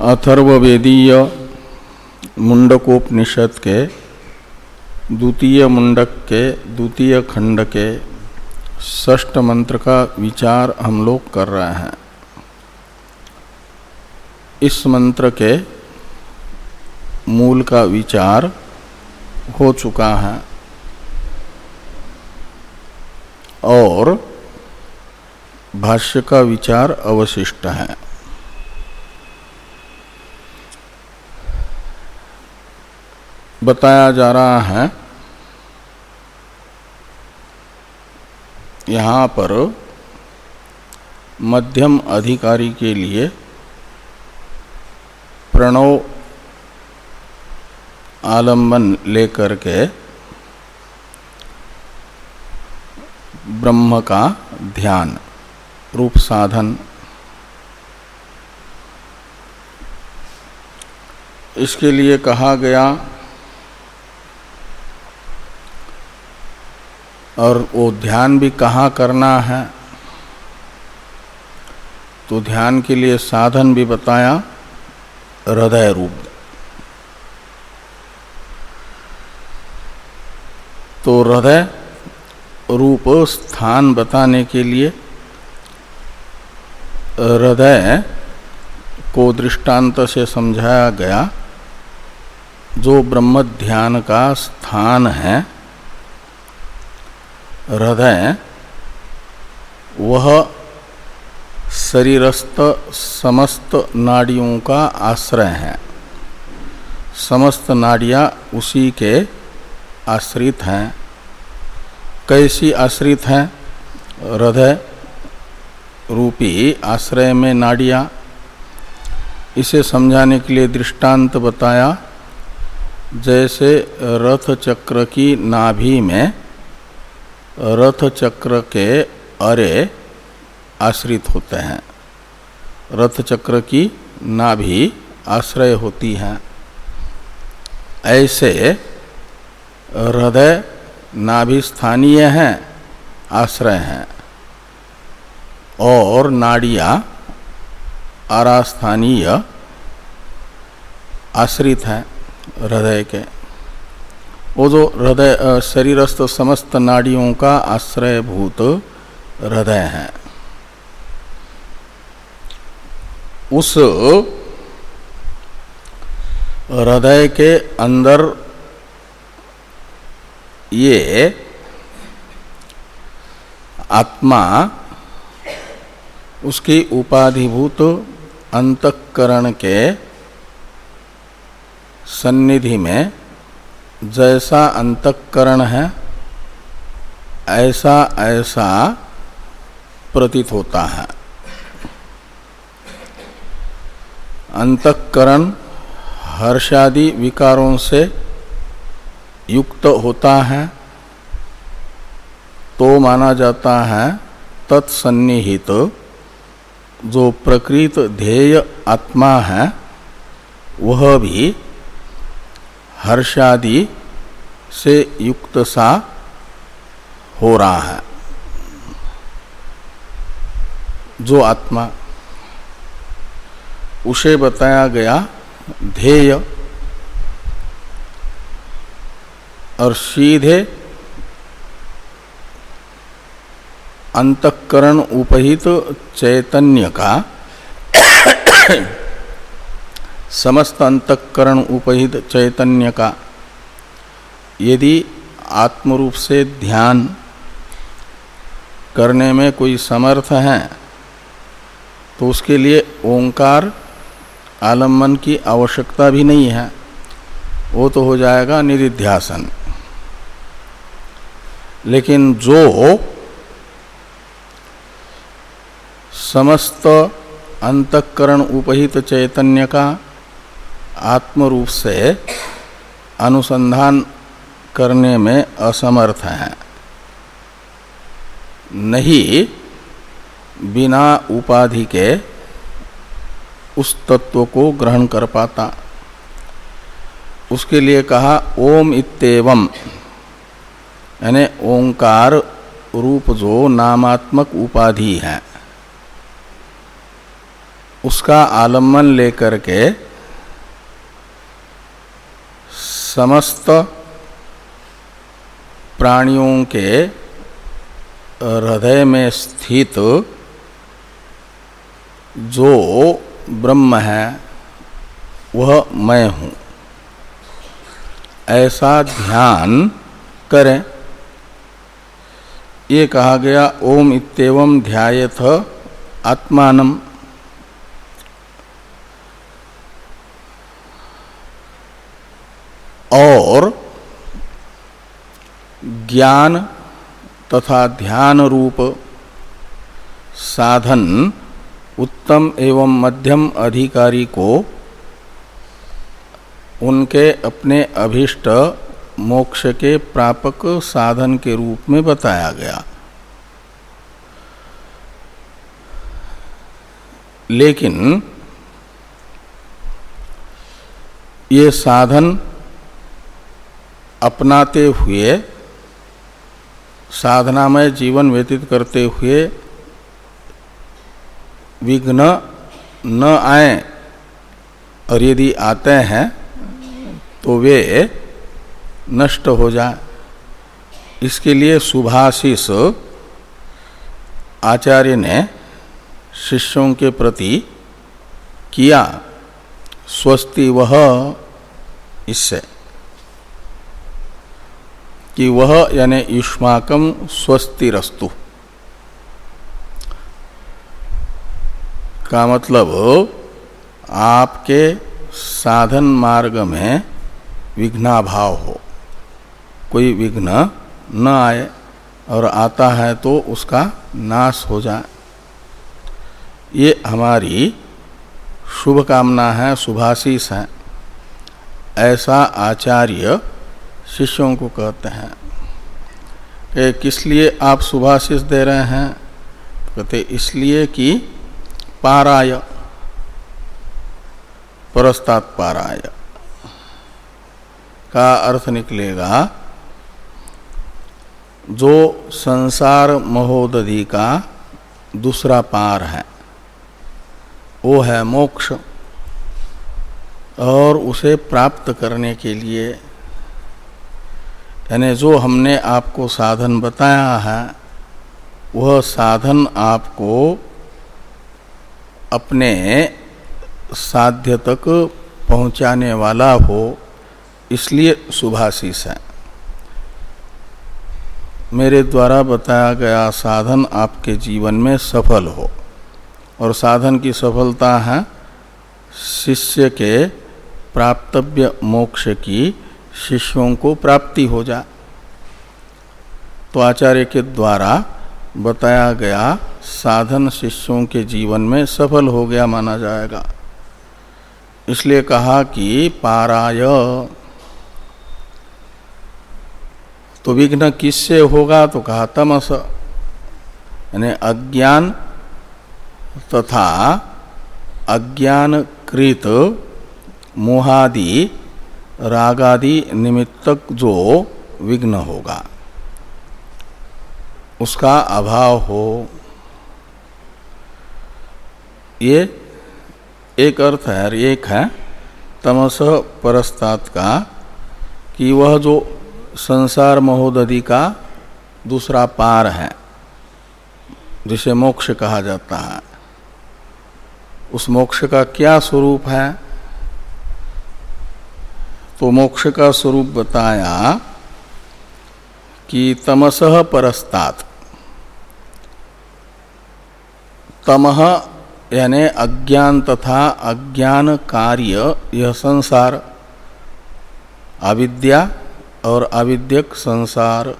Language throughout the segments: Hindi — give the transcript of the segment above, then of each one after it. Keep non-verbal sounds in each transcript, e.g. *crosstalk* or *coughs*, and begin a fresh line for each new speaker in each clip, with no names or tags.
अथर्ववेदीय मुंडकोपनिषद के द्वितीय मुंडक के द्वितीय खंड के षष्ठ मंत्र का विचार हम लोग कर रहे हैं। इस मंत्र के मूल का विचार हो चुका है। और भाष्य का विचार अवशिष्ट है। बताया जा रहा है। यहाँ पर मध्यम अधिकारी के लिए प्रणव आलंबन लेकर के ब्रह्म का ध्यान, रूप साधन। इसके लिए कहा गया और वो ध्यान भी कहाँ करना है? तो ध्यान के लिए साधन भी बताया, हृदय रूप। तो हृदय रूप स्थान बताने के लिए हृदय को दृष्टांत से समझाया गया, जो ब्रह्म ध्यान का स्थान है। हृदय, वह शरीरस्थ समस्त नाड़ियों का आश्रय है। समस्त नाड़ियाँ उसी के आश्रित हैं। कैसी आश्रित हैं? हृदय रूपी आश्रय में नाड़ियाँ। इसे समझाने के लिए दृष्टांत बताया, जैसे रथ चक्र की नाभि में रथ चक्र के अरे आश्रित होते हैं। रथ चक्र की नाभि आश्रय होती हैं। ऐसे हृदय नाभि स्थानीय हैं, आश्रय हैं। और नाड़ियाँ आरास्थानीय आश्रित हैं हृदय के। वो जो हृदय शरीरस्थ समस्त नाड़ियों का आश्रयभूत हृदय है। उस हृदय के अंदर ये आत्मा, उसकी उपाधिभूत अंतकरण के सन्निधि में जैसा अंतकरण है, ऐसा ऐसा प्रतीत होता है। अंतकरण हर्षादि विकारों से युक्त होता है तो माना जाता है तत्सन्निहित, जो प्रकृत ध्येय आत्मा है, वह भी हर्षादि से युक्त सा हो रहा है। जो आत्मा, उसे बताया गया ध्येय और सीधे अंतकरण उपहित चैतन्य का समस्त अंतकरण उपहित चैतन्य का यदि आत्मरूप से ध्यान करने में कोई समर्थ है तो उसके लिए ओंकार आलंबन की आवश्यकता भी नहीं है। वो तो हो जाएगा निधिध्यासन। लेकिन जो समस्त अंतकरण उपहित चैतन्य का आत्म रूप से अनुसंधान करने में असमर्थ हैं। नहीं, बिना उपाधि के उस तत्व को ग्रहण कर पाता। उसके लिए कहा, ओम इतम यानी ओंकार रूप जो नामात्मक उपाधि है, उसका आलंबन लेकर के समस्त प्राणियों के हृदय में स्थित जो ब्रह्म है, वह मैं हूँ। ऐसा ध्यान करें। ये कहा गया, ओम इतव ध्यायथ आत्मान और ज्ञान तथा ध्यान रूप साधन उत्तम एवं मध्यम अधिकारी को उनके अपने अभिष्ट मोक्ष के प्रापक साधन के रूप में बताया गया। लेकिन ये साधन अपनाते हुए, साधनामय जीवन व्यतीत करते हुए विघ्न न आए और यदि आते हैं तो वे नष्ट हो जाए। इसके लिए सुभाषिष आचार्य ने शिष्यों के प्रति किया, स्वस्ति वह इससे। कि वह यानी युष्माकम स्वस्ति रस्तु का मतलब आपके साधन मार्ग में विघ्नाभाव हो। कोई विघ्न न आए और आता है तो उसका नाश हो जाए। ये हमारी शुभकामना है, शुभाशीष है। ऐसा आचार्य शिष्यों को कहते हैं कि किस लिए आप सुभाषिष दे रहे हैं? कहते, इसलिए कि पाराय, परस्तात पाराय। का अर्थ निकलेगा, जो संसार महोदधि का दूसरा पार है, वो है मोक्ष, और उसे प्राप्त करने के लिए यानी जो हमने आपको साधन बताया है, वह साधन आपको अपने साध्य तक पहुँचाने वाला हो, इसलिए शुभाशीष है। मेरे द्वारा बताया गया साधन आपके जीवन में सफल हो। और साधन की सफलता है शिष्य के प्राप्तव्य मोक्ष की शिष्यों को प्राप्ति हो जाए तो आचार्य के द्वारा बताया गया साधन शिष्यों के जीवन में सफल हो गया माना जाएगा। इसलिए कहा कि पाराय। तो विघ्न किससे होगा? तो कहा तमस। यानी अज्ञान तथा अज्ञानकृत मोहादि रागादि निमित्तक जो विघ्न होगा, उसका अभाव हो। ये एक अर्थ है एक है तमस परस्तात का कि वह जो संसार महोदधि का दूसरा पार है, जिसे मोक्ष कहा जाता है, उस मोक्ष का क्या स्वरूप है? तो मोक्ष का स्वरूप बताया कि तमस परस्तात। तमह यानी अज्ञान तथा अज्ञान कार्य यह संसार, अविद्या और अविद्यक संसार,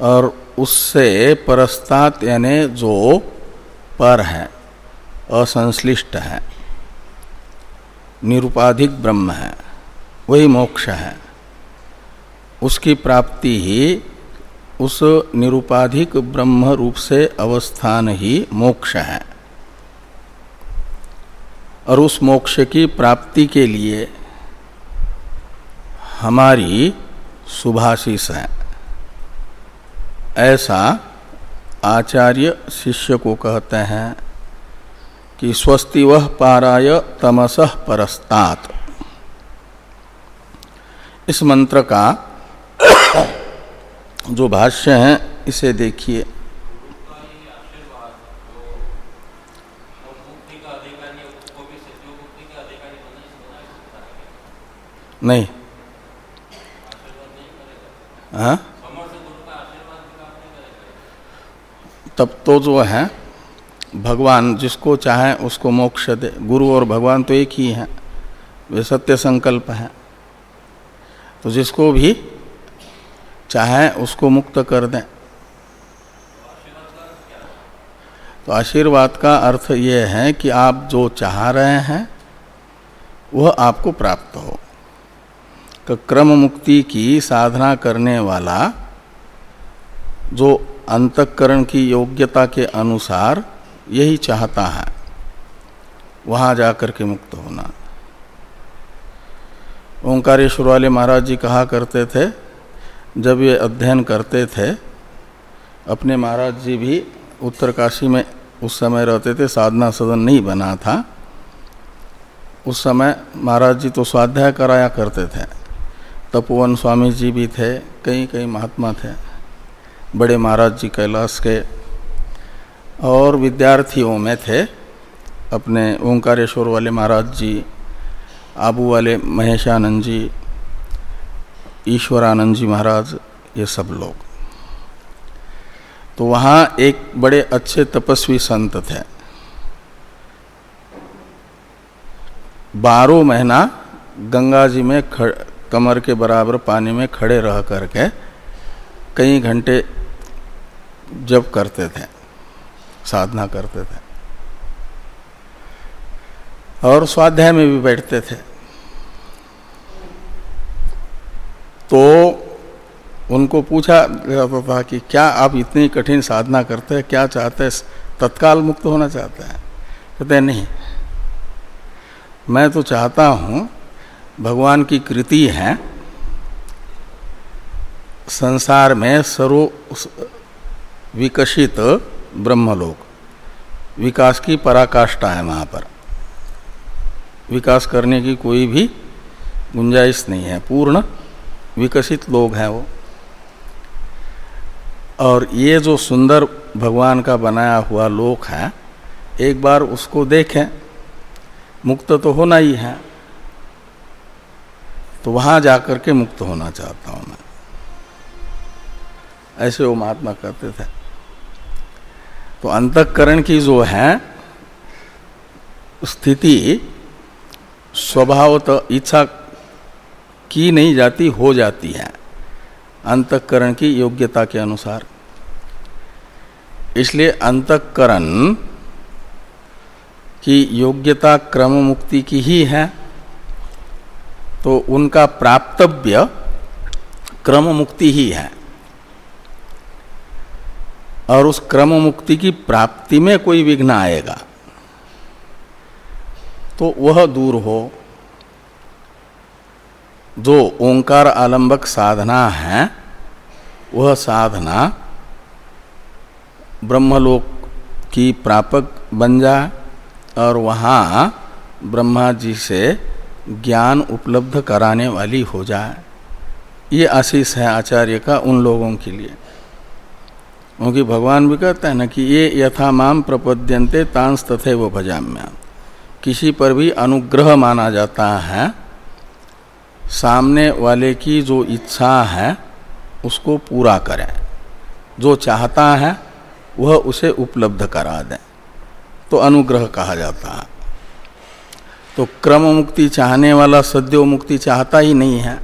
और उससे परस्तात यानी जो पर है, असंश्लिष्ट है, निरुपाधिक ब्रह्म है। वही मोक्ष है। उसकी प्राप्ति ही उस निरुपाधिक ब्रह्म रूप से अवस्थान ही मोक्ष है। और उस मोक्ष की प्राप्ति के लिए हमारी सुभाषिष है। ऐसा आचार्य शिष्य को कहते हैं कि स्वस्ति वह पाराय तमस परस्तात। इस मंत्र का जो भाष्य है, इसे देखिए। नहीं। हाँ? तब तो जो है, भगवान जिसको चाहे उसको मोक्ष दे। गुरु और भगवान तो एक ही हैं। वे सत्य संकल्प हैं। तो जिसको भी चाहे उसको मुक्त कर दें। तो आशीर्वाद का अर्थ ये है कि आप जो चाह रहे हैं, वह आपको प्राप्त हो। तो क्रम मुक्ति की साधना करने वाला जो अंतकरण की योग्यता के अनुसार यही चाहता है, वहाँ जाकर के मुक्त होना। ओंकारेश्वर वाले महाराज जी कहा करते थे, जब ये अध्ययन करते थे, अपने महाराज जी भी उत्तरकाशी में उस समय रहते थे, साधना सदन नहीं बना था। उस समय महाराज जी तो स्वाध्याय कराया करते थे। तपोवन स्वामी जी भी थे कई कई महात्मा थे, बड़े महाराज जी कैलाश के और विद्यार्थियों में थे, अपने ओंकारेश्वर वाले महाराज जी आबू वाले महेशानंद जी ईश्वरानंद जी महाराज ये सब लोग। तो वहाँ एक बड़े अच्छे तपस्वी संत थे। बारह महीना गंगा जी में खड़, कमर के बराबर पानी में खड़े रह करके कई घंटे जब करते थे साधना करते थे। और स्वाध्याय में भी बैठते थे। तो उनको पूछा कि क्या आप इतनी कठिन साधना करते हैं? क्या चाहते हैं? तत्काल मुक्त होना चाहते हैं? कहते नहीं। मैं तो चाहता हूँ, भगवान की कृति है, संसार में सर्व विकसित ब्रह्मलोक। विकास की पराकाष्ठा है वहाँ पर। विकास करने की कोई भी गुंजाइश नहीं है, पूर्ण विकसित लोग हैं वो। और ये जो सुंदर भगवान का बनाया हुआ लोक है, एक बार उसको देखें, मुक्त तो होना ही है। तो वहाँ जाकर के मुक्त होना चाहता हूँ मैं। ऐसे वो महात्मा कहते थे। तो अंतकरण की जो है, स्थिति, स्वभावत इच्छा की नहीं जाती, हो जाती है। अंतकरण की योग्यता के अनुसार। इसलिए अंतकरण की योग्यता क्रम मुक्ति की ही है। तो उनका प्राप्तव्य क्रम मुक्ति ही है। और उस क्रम मुक्ति की प्राप्ति में कोई विघ्न आएगा तो वह दूर हो। जो ओंकार आलंबक साधना है, वह साधना ब्रह्मलोक की प्रापक बन जाए और वहाँ ब्रह्मा जी से ज्ञान उपलब्ध कराने वाली हो जाए। ये आशीष है आचार्य का उन लोगों के लिए। क्योंकि भगवान भी कहते हैं ना कि ये यथा माम प्रपद्यंते तांस तथे वो भजाम्या किसी पर भी अनुग्रह माना जाता है सामने वाले की जो इच्छा है, उसको पूरा करें। जो चाहता है, वह उसे उपलब्ध करा दें। तो अनुग्रह कहा जाता है। तो क्रम मुक्ति चाहने वाला सद्यो मुक्ति चाहता ही नहीं है।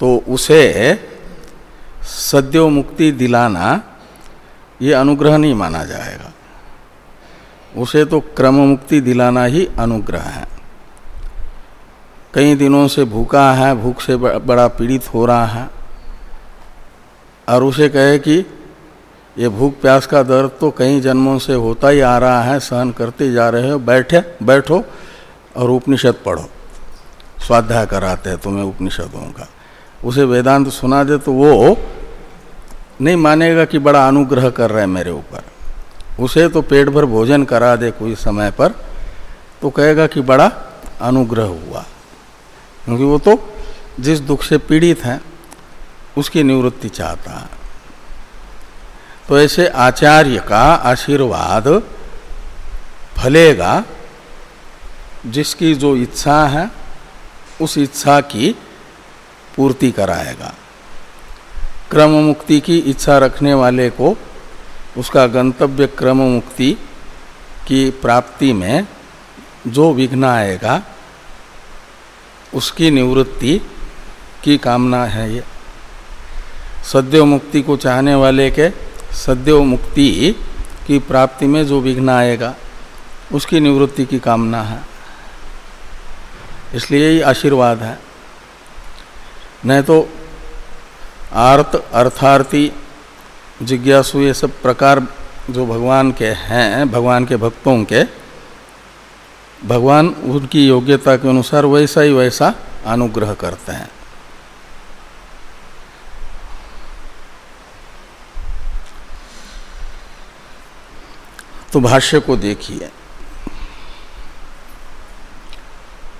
तो उसे सद्यो मुक्ति दिलाना, ये अनुग्रह नहीं माना जाएगा। उसे तो क्रम मुक्ति दिलाना ही अनुग्रह है। कई दिनों से भूखा है, भूख से बड़ा पीड़ित हो रहा है। और उसे कहे कि, ये भूख प्यास का दर्द तो कई जन्मों से होता ही आ रहा है, सहन करते जा रहे हो। बैठे, बैठो और उपनिषद पढ़ो। स्वाध्याय कराते हैं तुम्हें उपनिषदों का। उसे वेदांत सुना दे तो वो नहीं मानेगा कि बड़ा अनुग्रह कर रहे हैं मेरे ऊपर। उसे तो पेट भर भोजन करा दे कोई समय पर तो कहेगा कि बड़ा अनुग्रह हुआ। क्योंकि वो तो जिस दुख से पीड़ित है, उसकी निवृत्ति चाहता है। तो ऐसे आचार्य का आशीर्वाद फलेगा, जिसकी जो इच्छा है, उस इच्छा की पूर्ति कराएगा। क्रम मुक्ति की इच्छा रखने वाले को उसका गंतव्य क्रम मुक्ति की प्राप्ति में जो विघ्न आएगा उसकी निवृत्ति की कामना है ये। सद्यो मुक्ति को चाहने वाले के सद्यो मुक्ति की प्राप्ति में जो विघ्न आएगा, उसकी निवृत्ति की कामना है। इसलिए ये आशीर्वाद है। नहीं तो आर्त अर्थार्थी जिज्ञासु, ये सब प्रकार जो भगवान के हैं, भगवान के भक्तों के भगवान उनकी योग्यता के अनुसार वैसा ही वैसा अनुग्रह करते हैं। तो भाष्य को देखिए।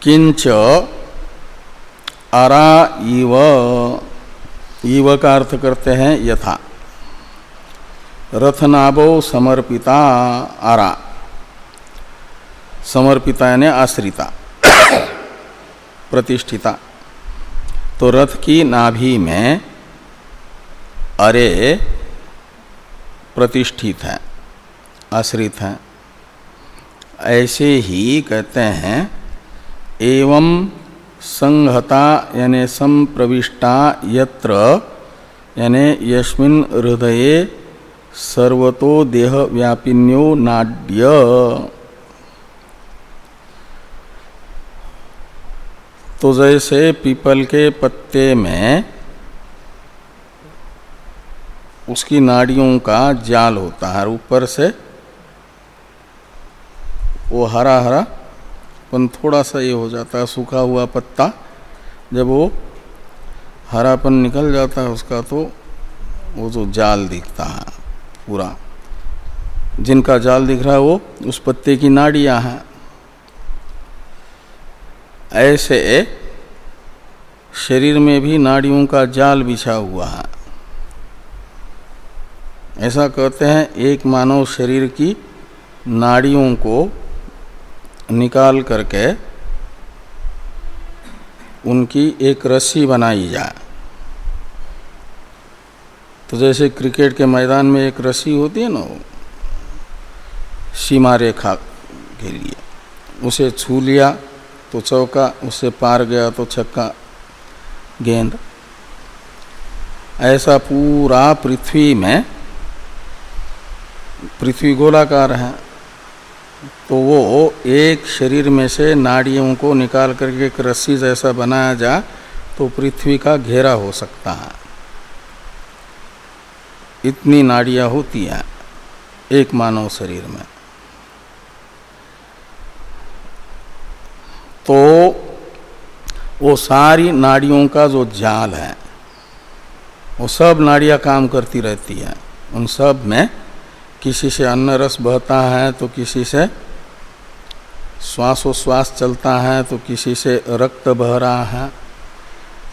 किंच आरा इव इव का अर्थ करते हैं यथा। रथनाभो समर्पिता आरा समर्पिता यानी आश्रिता, प्रतिष्ठिता। तो रथ की नाभि में अरे प्रतिष्ठित है, आश्रित हैं। ऐसे ही कहते हैं, एवं संहता यानि संप्रविष्टा यत्र यानि यस्मिन हृदय सर्वतो देह व्यापिन्यो नाड्य। तो जैसे पीपल के पत्ते में उसकी नाड़ियों का जाल होता है। ऊपर से वो हरा हरा पन थोड़ा सा ये हो जाता है, सूखा हुआ पत्ता। जब वो हरापन निकल जाता है उसका तो वो जो जाल दिखता है पूरा, जिनका जाल दिख रहा है वो उस पत्ते की नाड़ियाँ हैं। ऐसे शरीर में भी नाड़ियों का जाल बिछा हुआ है। ऐसा कहते हैं, एक मानव शरीर की नाड़ियों को निकाल करके उनकी एक रस्सी बनाई जाए। तो जैसे क्रिकेट के मैदान में एक रस्सी होती है ना, सीमा रेखा के लिए, उसे छू लिया तो चौका, उससे पार गया तो छक्का, गेंद। ऐसा पूरा पृथ्वी में, पृथ्वी गोलाकार है तो वो एक शरीर में से नाड़ियों को निकाल करके एक रस्सी जैसा बनाया जा तो पृथ्वी का घेरा हो सकता है। इतनी नाड़ियाँ होती हैं एक मानव शरीर में। तो वो सारी नाड़ियों का जो जाल है, वो सब नाड़ियाँ काम करती रहती हैं। उन सब में किसी से अन्न रस बहता है तो किसी से श्वासोश्वास चलता है तो किसी से रक्त बह रहा है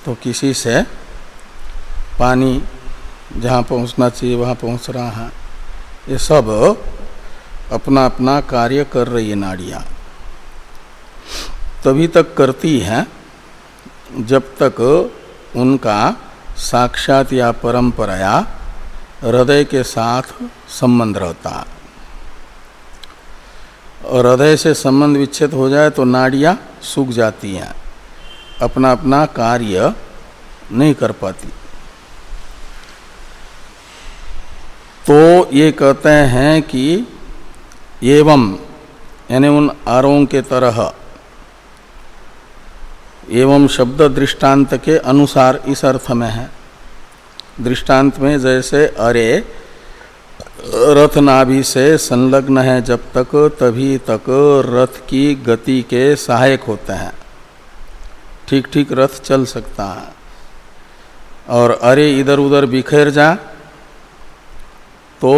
तो किसी से पानी जहाँ पहुँचना चाहिए वहाँ पहुँच रहा है। ये सब अपना अपना कार्य कर रही है नाड़ियाँ। तभी तक करती हैं, जब तक उनका साक्षात या परंपराया हृदय के साथ संबंध रहता और हृदय से संबंध विच्छेद हो जाए तो नाड़ियाँ सूख जाती हैं अपना अपना कार्य नहीं कर पाती। तो ये कहते हैं कि एवं, यानी उन आरों के तरह एवं शब्द दृष्टांत के अनुसार इस अर्थ में है। दृष्टांत में जैसे, अरे रथ नाभि से संलग्न है जब तक, तभी तक रथ की गति के सहायक होते हैं। ठीक ठीक रथ चल सकता है। और अरे इधर उधर बिखेर जा तो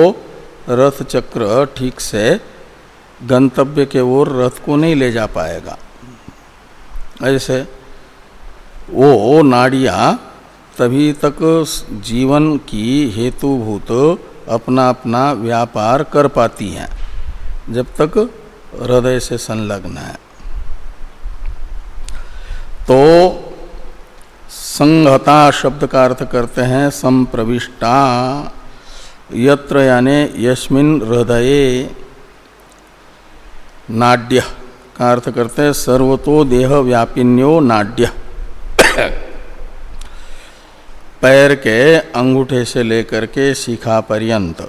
रथ चक्र ठीक से गंतव्य के ओर रथ को नहीं ले जा पाएगा। ऐसे वो नाड़ियाँ, तभी तक जीवन की हेतुभूत अपना अपना व्यापार कर पाती हैं, जब तक हृदय से संलग्न है। तो संहता शब्द का अर्थ करते हैं संप्रविष्टा, यत्र यानि यस्मिन हृदय। नाड्य का अर्थ करते हैं सर्वतो देह व्यापिन्यो नाड्य। पैर के अंगूठे से लेकर के शिखा पर्यंत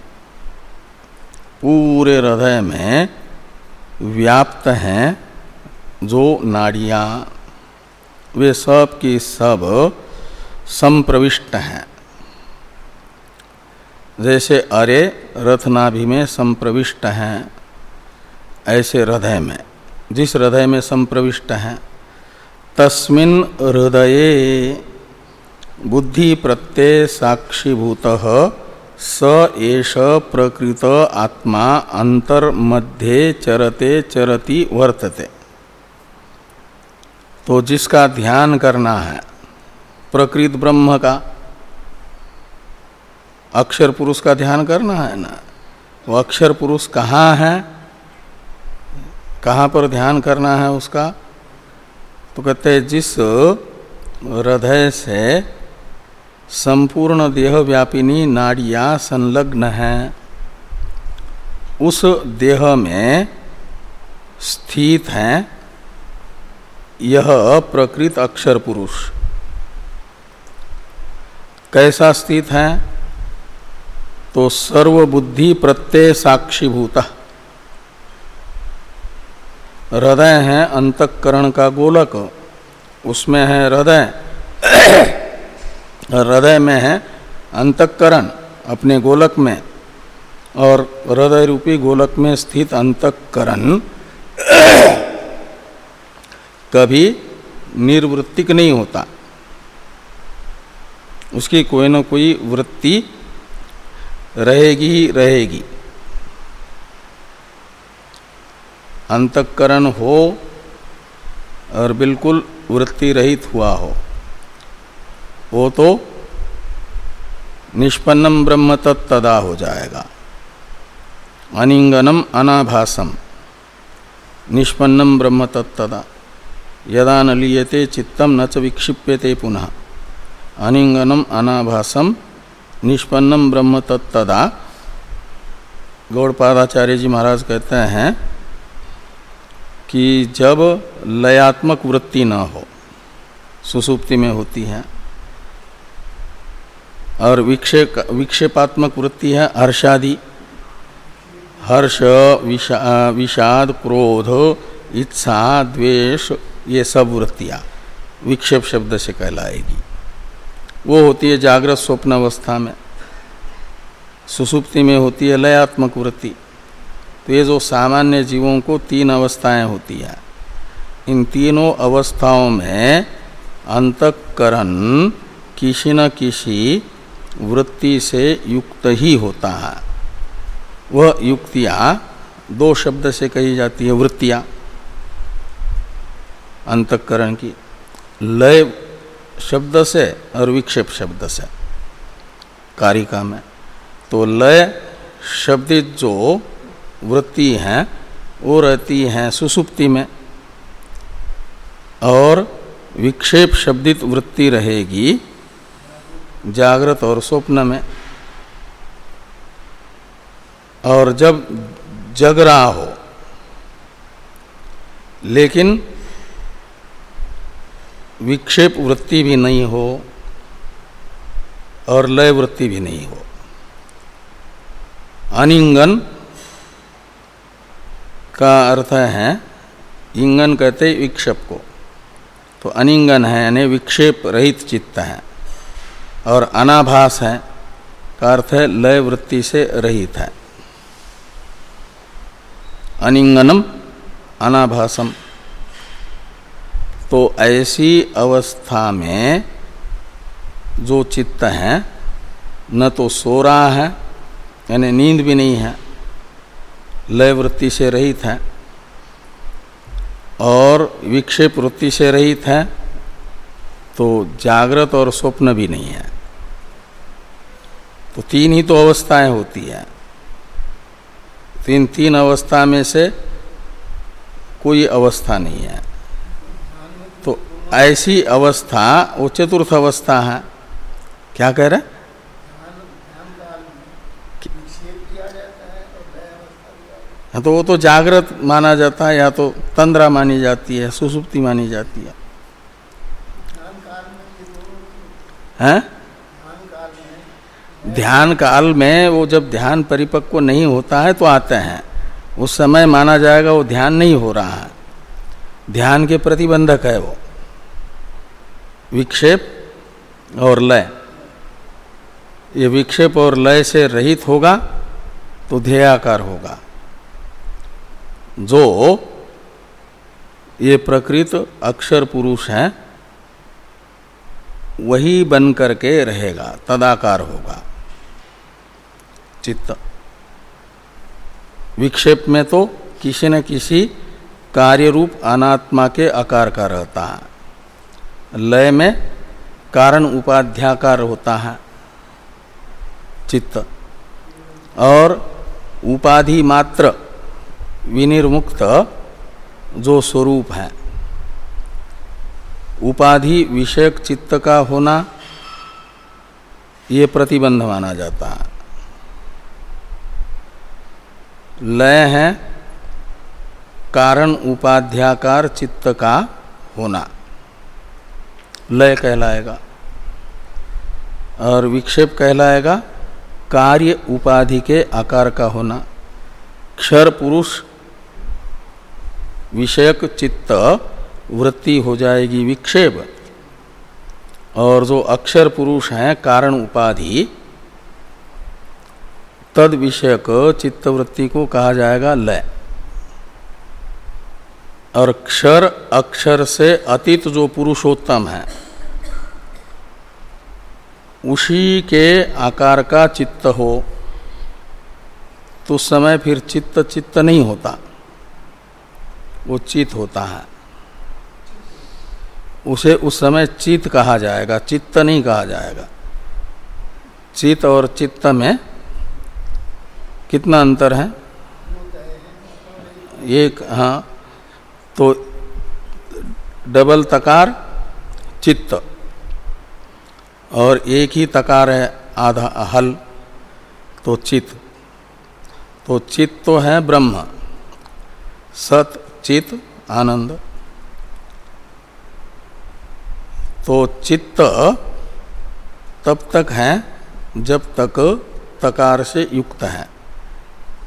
पूरे हृदय में व्याप्त हैं जो नाड़ियाँ, वे सब की सब संप्रविष्ट हैं। जैसे अरे रथनाभि में संप्रविष्ट हैं, ऐसे हृदय में, जिस हृदय में संप्रविष्ट हैं तस्मिन हृदय बुद्धि प्रत्यय साक्षीभूत स एष प्रकृत आत्मा अंतर्मध्ये चरते चरति वर्तते। तो जिसका ध्यान करना है, प्रकृत ब्रह्म का, अक्षर पुरुष का ध्यान करना है ना? वो अक्षर पुरुष कहाँ है? कहाँ पर ध्यान करना है उसका? तो कहते हैं, जिस हृदय से संपूर्ण देह व्यापिनी नाड़ियाँ संलग्न हैं, उस देह में स्थित हैं, यह प्रकृत अक्षर पुरुष। कैसा स्थित है? तो सर्वबुद्धि प्रत्यय साक्षीभूत। हृदय है अंतकरण का गोलक। उसमें है हृदय। *coughs* हृदय में है अंतकरण अपने गोलक में और हृदय रूपी गोलक में स्थित अंतकरण। *coughs* कभी निर्वृत्तिक नहीं होता। उसकी कोई ना कोई वृत्ति रहेगी ही रहेगी। अंतकरण हो और बिल्कुल वृत्ति रहित हुआ हो। वो तो निष्पन्नम ब्रह्म तत्दा हो जाएगा। अनिंगनम अनाभासम। निष्पन्नम ब्रह्म तत्दा यदा न लीयते चित्तम, न च विक्षिप्यते पुनः। अनिंगनम अनाभासम। निष्पन्नम ब्रह्म तत्दा गौड़पादाचार्य जी महाराज कहते हैं कि जब लयात्मक वृत्ति ना हो सुसुप्ति में होती है और विक्षेप विक्षेपात्मक वृत्ति है हर्षादि हर्ष विषा, विषाद क्रोध इच्छा द्वेष ये सब वृत्तियाँ विक्षेप शब्द से कहलाएगी। वो होती है जागृत स्वप्न अवस्था में। सुसुप्ति में होती है लयात्मक वृत्ति। तो ये जो सामान्य जीवों को तीन अवस्थाएँ होती हैं। इन तीनों अवस्थाओं में अंतकरण किसी न किसी वृत्ति से युक्त ही होता है। वह युक्तियाँ दो शब्द से कही जाती है, वृत्तियाँ। अंतकरण की लय शब्द से और विक्षेप शब्द से। कारिका में। तो लय शब्दित जो वृत्ति हैं, वो रहती हैं सुसुप्ति में। और विक्षेप शब्दित वृत्ति रहेगी जागृत और स्वप्न में। और जब जग रहा हो, लेकिन विक्षेप वृत्ति भी नहीं हो और लय वृत्ति भी नहीं हो। अनिंगन का अर्थ है इंगन कहते विक्षेप को। तो अनिंगन है, यानी विक्षेप रहित चित्त है। और अनाभास है, का अर्थ है लय वृत्ति से रहित है। अनिंगनम, अनाभासम। तो ऐसी अवस्था में जो चित्त है, न तो सो रहा है, यानी नींद भी नहीं है लय वृत्ति से रहित है और विक्षेप वृत्ति से रहित है तो जागृत और स्वप्न भी नहीं है। तो तीन ही तो अवस्थाएँ होती है। तीन तीन अवस्था में से कोई अवस्था नहीं है। तो ऐसी अवस्था, वो चतुर्थ अवस्था है। क्या कह रहे हाँ? तो वो तो जागृत माना जाता है, या तो तंद्रा मानी जाती है, सुसुप्ति मानी जाती है। हैं? ध्यान काल में वो जब ध्यान परिपक्व नहीं होता है तो आते हैं। उस समय माना जाएगा वो ध्यान नहीं हो रहा है। ध्यान के प्रतिबंधक है वो। विक्षेप और लय। ये विक्षेप और लय से रहित होगा तो ध्येयाकार होगा। जो ये प्रकृत अक्षर पुरुष है, वही बन करके रहेगा, तदाकार होगा। चित्त। विक्षेप में तो किसी न किसी कार्य रूप अनात्मा के आकार का रहता है। लय में कारण उपाध्याकार होता है, चित्त। और उपाधि मात्र विनिर्मुक्त जो स्वरूप है। उपाधि विषयक चित्त का होना ये प्रतिबंध माना जाता है। लय है कारण उपाध्याकार चित्त का होना। लय कहलाएगा और विक्षेप कहलाएगा कार्य उपाधि के आकार का होना। क्षर पुरुष विषयक चित्त वृत्ति हो जाएगी विक्षेप। और जो अक्षर पुरुष है, कारण उपाधि, तद विषयक चित्तवृत्ति को कहा जाएगा लय। और क्षर, अक्षर से अतीत जो पुरुषोत्तम है, उसी के आकार का चित्त हो तो समय फिर चित्त चित्त नहीं होता। वो चित्त होता है। उसे उस समय चित कहा जाएगा, चित्त नहीं कहा जाएगा। चित्त और चित्त में कितना अंतर है? एक हाँ तो डबल तकार चित्त और एक ही तकार है आधा हल तो चित्त। तो चित्त तो है ब्रह्म। सत चित आनंद। तो चित्त तब तक है जब तक तकार से युक्त है।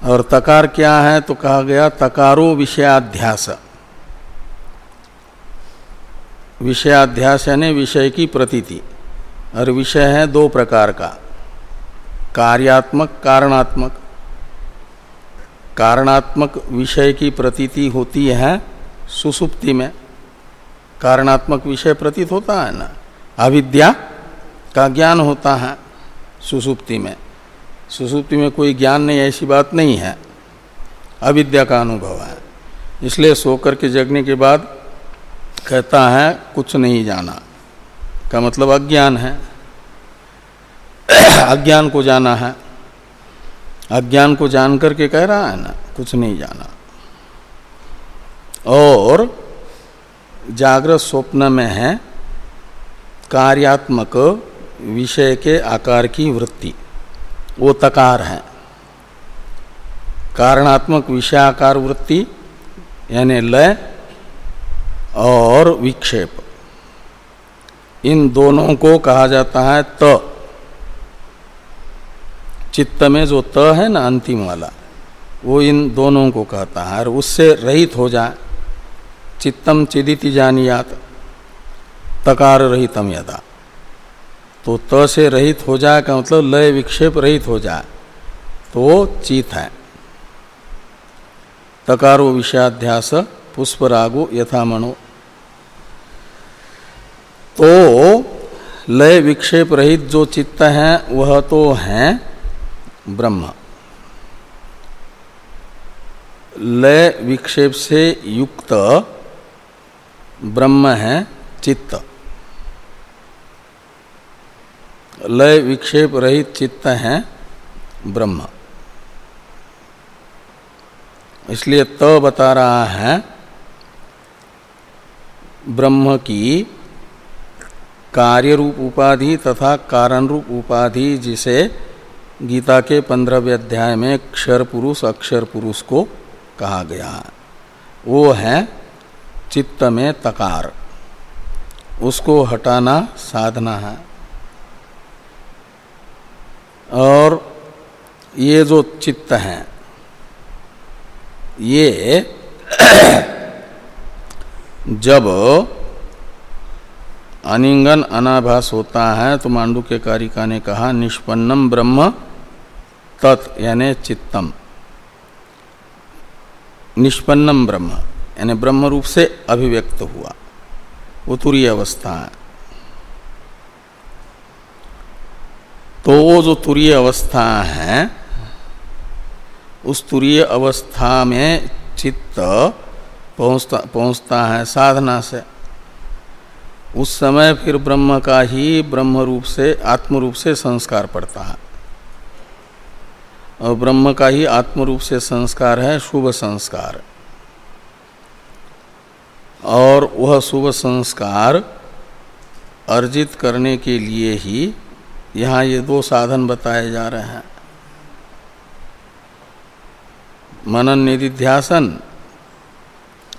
और तकार क्या है तो कहा गया तकारो विषयाध्यास। विषयाध्यास यानी विषय की प्रतीति। और विषय है दो प्रकार का, कार्यात्मक, कारणात्मक। कारणात्मक विषय की प्रतीति होती है सुसुप्ति में। कारणात्मक विषय प्रतीत होता है ना? अविद्या का ज्ञान होता है सुसुप्ति में। सुसुप्ति में कोई ज्ञान नहीं, ऐसी बात नहीं है। अविद्या का अनुभव है। इसलिए सोकर के जगने के बाद कहता है, कुछ नहीं जाना। का मतलब अज्ञान है। अज्ञान को जाना है। अज्ञान को जान करके कह रहा है ना, कुछ नहीं जाना। और जागृत स्वप्न में है, कार्यात्मक विषय के आकार की वृत्ति। वो तकार है। कारणात्मक विषयाकार वृत्ति, यानी लय और विक्षेप। इन दोनों को कहा जाता है त। चित्त में जो त है ना अंतिम वाला, वो इन दोनों को कहता है। और उससे रहित हो जाए चित्तम चिदिति जानियात, तकार रहितम यदा। तो त से रहित हो जाए का मतलब लय विक्षेप रहित हो जाए तो वो चित है। तकारो विषयाध्यास, पुष्परागो यथामणो। तो लय विक्षेप रहित जो चित्त है, वह तो है ब्रह्म। लय विक्षेप से युक्त ब्रह्म है चित्त। लय विक्षेप रहित चित्त है ब्रह्म। इसलिए त तो बता रहा है, ब्रह्म की कार्य रूप उपाधि तथा कारण रूप उपाधि जिसे गीता के पंद्रहवें अध्याय में क्षर पुरुष, अक्षर पुरुष को कहा गया है। वो है चित्त में तकार। उसको हटाना साधना है। और ये जो चित्त हैं, ये *clears throat* जब अनिंगन अनाभास होता है तो मांडू के कारिका ने कहा, निष्पन्नम ब्रह्म तत्, यानी चित्तम। निष्पन्नम ब्रह्म, यानी ब्रह्म रूप से अभिव्यक्त हुआ। वो तुरीय अवस्था है। तो वो जो तुरीय अवस्था है, उस तुरीय अवस्था में चित्त पहुँचता पहुँचता है साधना से। उस समय फिर ब्रह्म का ही ब्रह्म रूप से, आत्म रूप से संस्कार पड़ता है। और ब्रह्म का ही आत्म रूप से संस्कार है, शुभ संस्कार। और वह शुभ संस्कार अर्जित करने के लिए ही यहाँ ये दो साधन बताए जा रहे हैं। मनन निधिध्यासन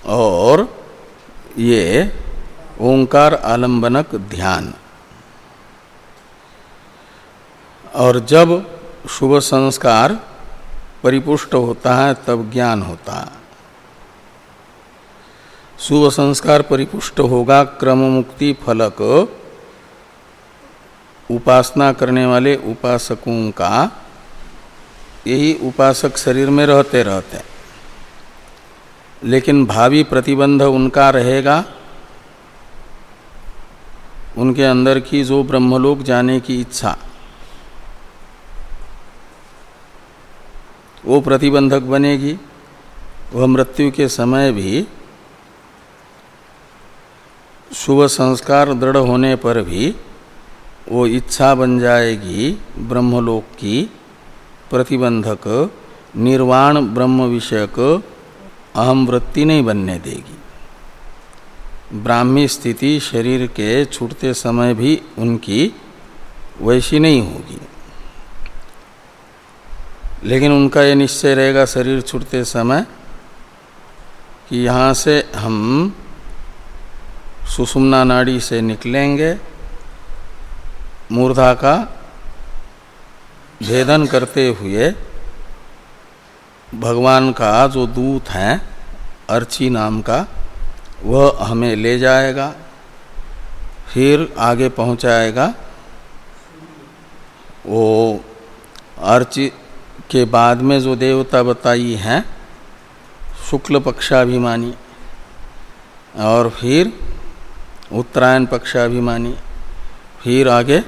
और ये ओंकार आलंबनक ध्यान। और जब शुभ संस्कार परिपुष्ट होता है, तब ज्ञान होता है। शुभ संस्कार परिपुष्ट होगा क्रम मुक्ति फलक उपासना करने वाले उपासकों का, यही उपासक शरीर में रहते रहते लेकिन भावी प्रतिबंध उनका रहेगा उनके अंदर की जो ब्रह्मलोक जाने की इच्छा। वो प्रतिबंधक बनेगी, वह मृत्यु के समय भी शुभ संस्कार दृढ़ होने पर भी वो इच्छा बन जाएगी ब्रह्मलोक की प्रतिबंधक, निर्वाण ब्रह्म विषयक, अहम वृत्ति नहीं बनने देगी। ब्राह्मी स्थिति शरीर के छूटते समय भी उनकी वैसी नहीं होगी। लेकिन उनका ये निश्चय रहेगा शरीर छूटते समय कि यहाँ से हम सुषुम्ना नाड़ी से निकलेंगे, मूर्धा का भेदन करते हुए भगवान का जो दूत है, अर्ची नाम का वह हमें ले जाएगा, फिर आगे पहुंचाएगा। वो अर्ची के बाद में जो देवता बताई हैं, शुक्ल पक्षाभिमानी, और फिर उत्तरायण पक्षाभिमानी, फिर आगे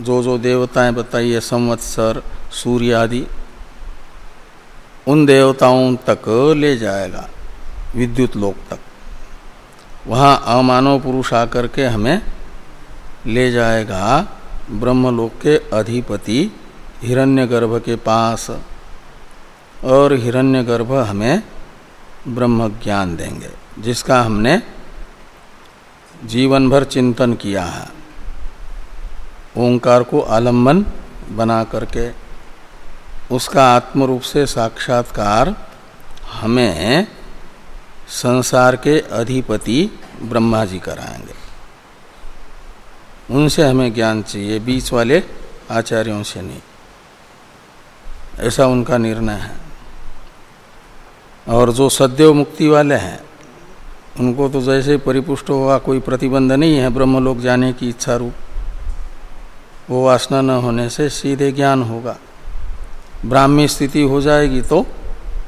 जो जो देवताएँ बताई है, संवत्सर सूर्य आदि उन देवताओं तक ले जाएगा। विद्युत लोक तक। वहाँ अमानव पुरुष आकर के हमें ले जाएगा ब्रह्मलोक के अधिपति हिरण्यगर्भ के पास और हिरण्यगर्भ हमें ब्रह्म ज्ञान देंगे, जिसका हमने जीवन भर चिंतन किया है। ओंकार को आलंबन बना करके उसका आत्मरूप से साक्षात्कार हमें संसार के अधिपति ब्रह्मा जी कराएँगे। उनसे हमें ज्ञान चाहिए, बीच वाले आचार्यों से नहीं। ऐसा उनका निर्णय है। और जो सदैव मुक्ति वाले हैं, उनको तो जैसे परिपुष्ट होगा कोई प्रतिबंध नहीं है ब्रह्मलोक जाने की इच्छा रूप। वो वासना न होने से सीधे ज्ञान होगा। ब्राह्मी स्थिति हो जाएगी तो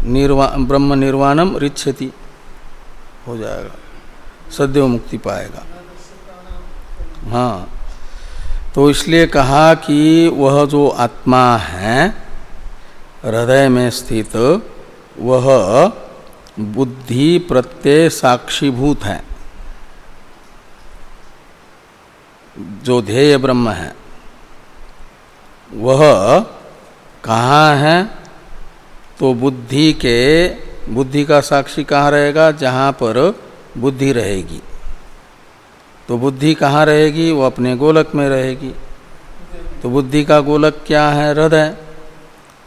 निर्वा, ब्रह्म निर्वाणम रिच्छति। हो जाएगा। सदैव मुक्ति पाएगा। हाँ। तो इसलिए कहा कि वह जो आत्मा है, हृदय में स्थित, वह बुद्धि प्रत्यय साक्षीभूत है। जो ध्येय ब्रह्म है। वह कहाँ है? तो बुद्धि के बुद्धि का साक्षी कहाँ रहेगा? जहाँ पर बुद्धि रहेगी। तो बुद्धि कहाँ रहेगी? वो अपने गोलक में रहेगी। तो बुद्धि का गोलक क्या है? हृदय।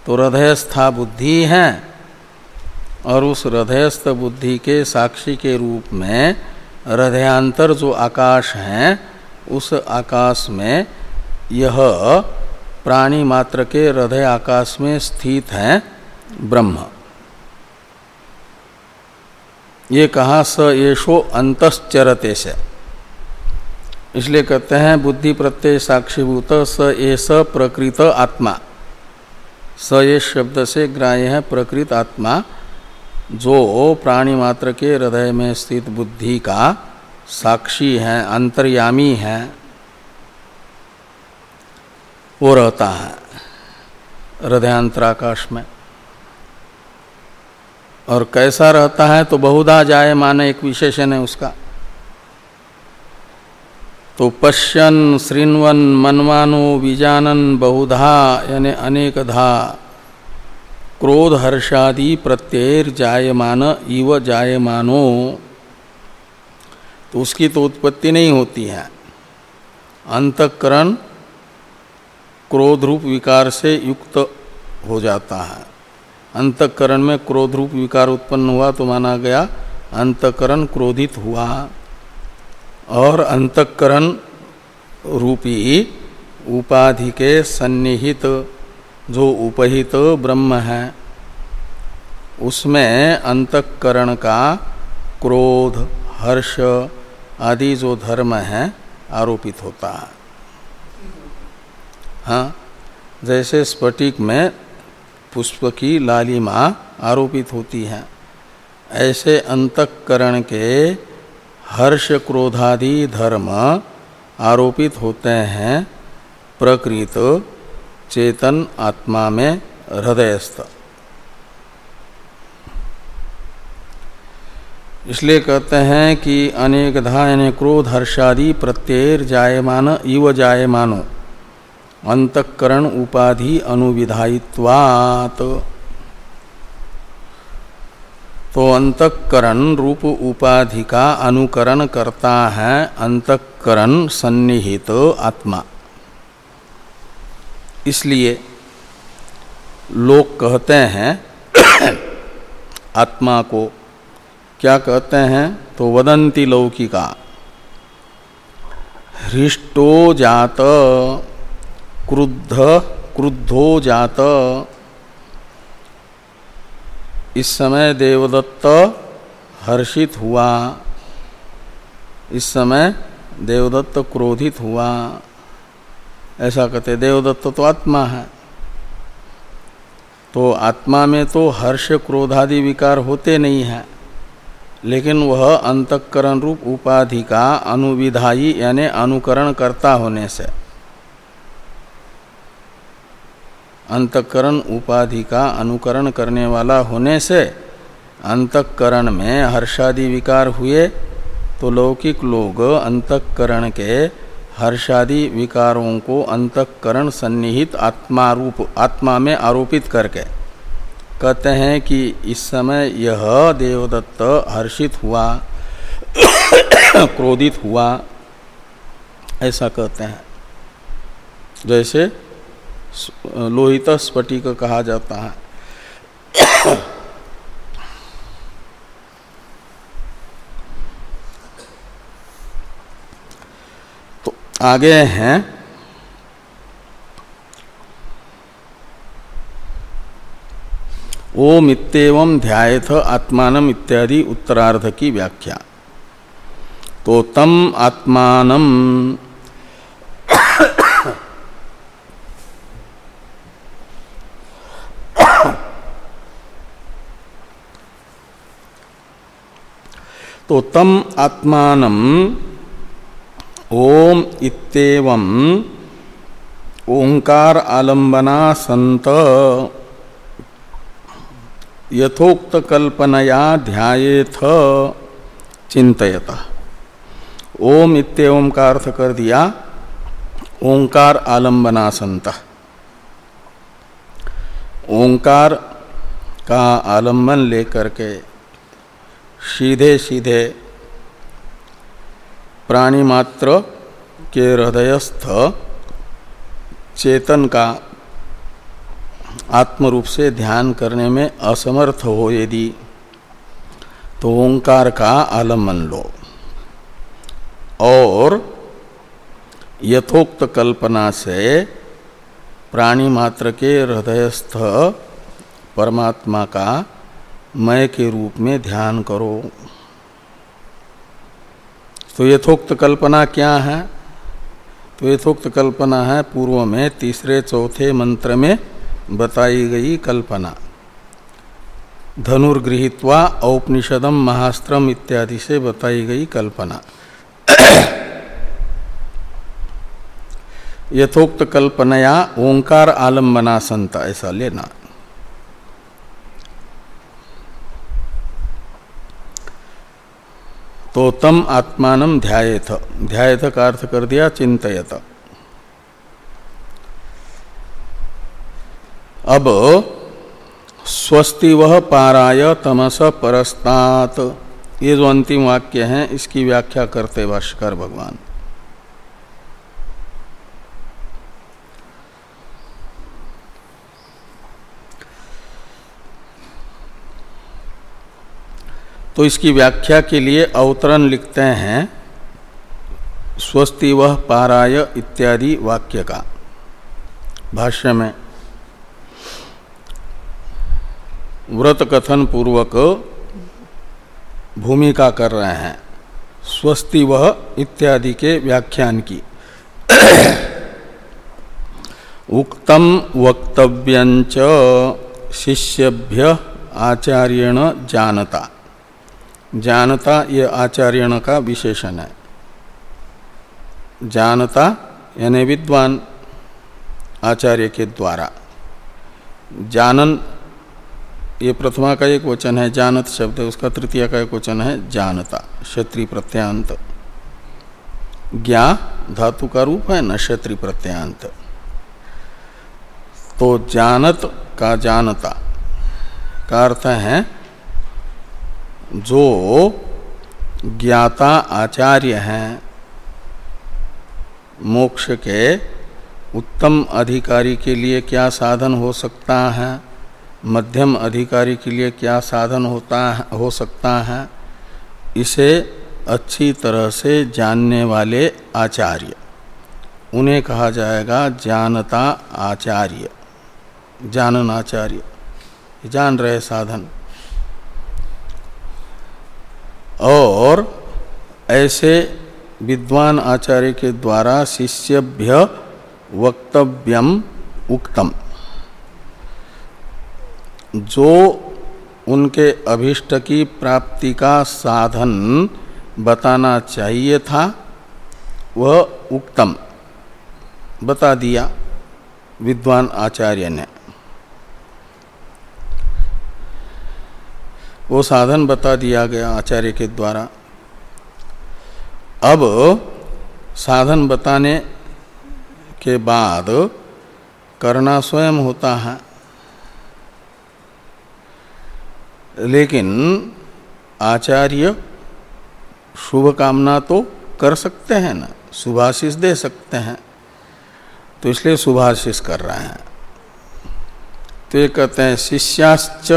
तो हृदयस्था बुद्धि है और उस हृदयस्थ बुद्धि के साक्षी के रूप में हृदयांतर जो आकाश है, उस आकाश में यह प्राणी मात्र के हृदय आकाश में स्थित है ब्रह्म। ये कहा स येषो अंतश्चरते से। इसलिए कहते हैं, बुद्धि प्रत्यय साक्षीभूत स एस प्रकृत आत्मा। स ये शब्द से ग्राह्य है प्रकृत आत्मा, जो प्राणी मात्र के हृदय में स्थित बुद्धि का साक्षी है, अंतर्यामी है, वो रहता है हृदयांतराकाश में। और कैसा रहता है तो बहुधा जाए माने एक विशेषण है उसका। तो पश्यन श्रृण्वन मनमानो विजानन बहुधा, यानी अनेकधा क्रोध हर्षादि प्रत्यय जायमान, इव जायमानो। तो उसकी तो उत्पत्ति नहीं होती है। अंतकरण क्रोध रूप विकार से युक्त हो जाता है। अंतकरण में क्रोध रूप विकार उत्पन्न हुआ तो माना गया अंतकरण क्रोधित हुआ। और अंतकरण रूपी उपाधि के सन्निहित, जो उपहित ब्रह्म है, उसमें अंतकरण का क्रोध, हर्ष आदि जो धर्म है, आरोपित होता। है हाँ जैसे स्फटिक में पुष्प की लालिमा आरोपित होती है। ऐसे अंतकरण के हर्ष क्रोधादि धर्म आरोपित होते हैं, प्रकृत चेतन आत्मा में हृदयस्थ। इसलिए कहते हैं कि अनेक धा यानी क्रोध हर्षादि प्रत्यय जायमान, इव जायमानो। अंतकरण उपाधि अनुविधायित्वात्। तो अंतकरण रूप उपाधि का अनुकरण करता है, अंतकरण सन्निहित आत्मा। इसलिए लोग कहते हैं, आत्मा को क्या कहते हैं? तो वदंती लौकिका, हृष्टो जात। क्रुद्ध, क्रुद्धो जात। इस समय देवदत्त हर्षित हुआ। इस समय देवदत्त क्रोधित हुआ। ऐसा कहते देवदत्त तो आत्मा है। तो आत्मा में तो हर्ष क्रोधादि विकार होते नहीं हैं, लेकिन वह अंतकरण रूप उपाधि का अनुविधायी यानी अनुकरण करता होने से। अंतकरण उपाधि का अनुकरण करने वाला होने से अंतकरण में हर्षादि विकार हुए तो लौकिक लोग अंतकरण के हर्षादि विकारों को अंतकरण सन्निहित आत्मा रूप आत्मा में आरोपित करके। कहते हैं कि इस समय यह देवदत्त हर्षित हुआ, *coughs* क्रोधित हुआ, ऐसा कहते हैं। जैसे लोहित स्फटिक कहा जाता है। तो आगे हैं। ओम इतव ध्यायथ आत्मान इत्यादि उत्तरार्ध की व्याख्या। तो तम आत्मान तो तम आत्मान ओम इतव ओंकार आलंबना संत यथोक्त कल्पनया ध्यायेथ चिंतयता ओम इतम का अर्थ कर दिया? ओंकार आलंबना संत ओंकार का आलंबन लेकर के सीधे सीधे प्राणी मात्र के हृदयस्थ चेतन का आत्म रूप से ध्यान करने में असमर्थ हो यदि तो ओंकार का आलंबन लो। और यथोक्त कल्पना से प्राणी मात्र के हृदयस्थ परमात्मा का मय के रूप में ध्यान करो। तो यथोक्त कल्पना क्या है? तो यथोक्त कल्पना है पूर्व में तीसरे चौथे मंत्र में बताई गई कल्पना। धनुर्गृहित्वा औपनिषदम महास्त्रम इत्यादि से बताई गई कल्पना। यथोक्त कल्पनया ओंकार आलम्बना संत, ऐसा लेना। तो तम आत्मान ध्यायथ। ध्यायथ का अर्थ कर दिया चिंतयत अब स्वस्ति वह पाराय तमस परस्तात। ये जो अंतिम वाक्य हैं, इसकी व्याख्या करते भाष्कर भगवान। तो इसकी व्याख्या के लिए अवतरण लिखते हैं, स्वस्ति वह पाराय इत्यादि वाक्य का। भाष्य में, व्रत कथन पूर्वक भूमिका कर रहे हैं, स्वस्ति वह इत्यादि के व्याख्यान की। उक्तम वक्तव्यंच शिष्यभ्य आचार्यण जानता। जानता ये आचार्यण का विशेषण है। जानता यानी विद्वान आचार्य के द्वारा। जानन, ये प्रथमा का एक वचन है, जानत शब्द, उसका तृतीय का एक वचन है, जानता, क्षत्रि प्रत्यांत ज्ञा धातु का रूप है न क्षत्रि प्रत्यांत तो जानत का जानता का अर्थ है जो ज्ञाता आचार्य हैं, मोक्ष के उत्तम अधिकारी के लिए क्या साधन हो सकता है? मध्यम अधिकारी के लिए क्या साधन होता है, हो सकता है? इसे अच्छी तरह से जानने वाले आचार्य। उन्हें कहा जाएगा जानता आचार्य। जानन आचार्य। जान रहे साधन। और ऐसे विद्वान आचार्य के द्वारा शिष्यभ्य वक्तव्यम उक्तम। जो उनके अभिष्ट की प्राप्ति का साधन बताना चाहिए था, वह उक्तम। बता दिया विद्वान आचार्य ने। वो साधन बता दिया गया आचार्य के द्वारा। अब साधन बताने के बाद करना स्वयं होता है। लेकिन आचार्य शुभ कामना तो कर सकते हैं ना, शुभाशीष दे सकते हैं। तो इसलिए शुभाशीष कर रहे हैं। तो ये कहते हैं, शिष्याश्च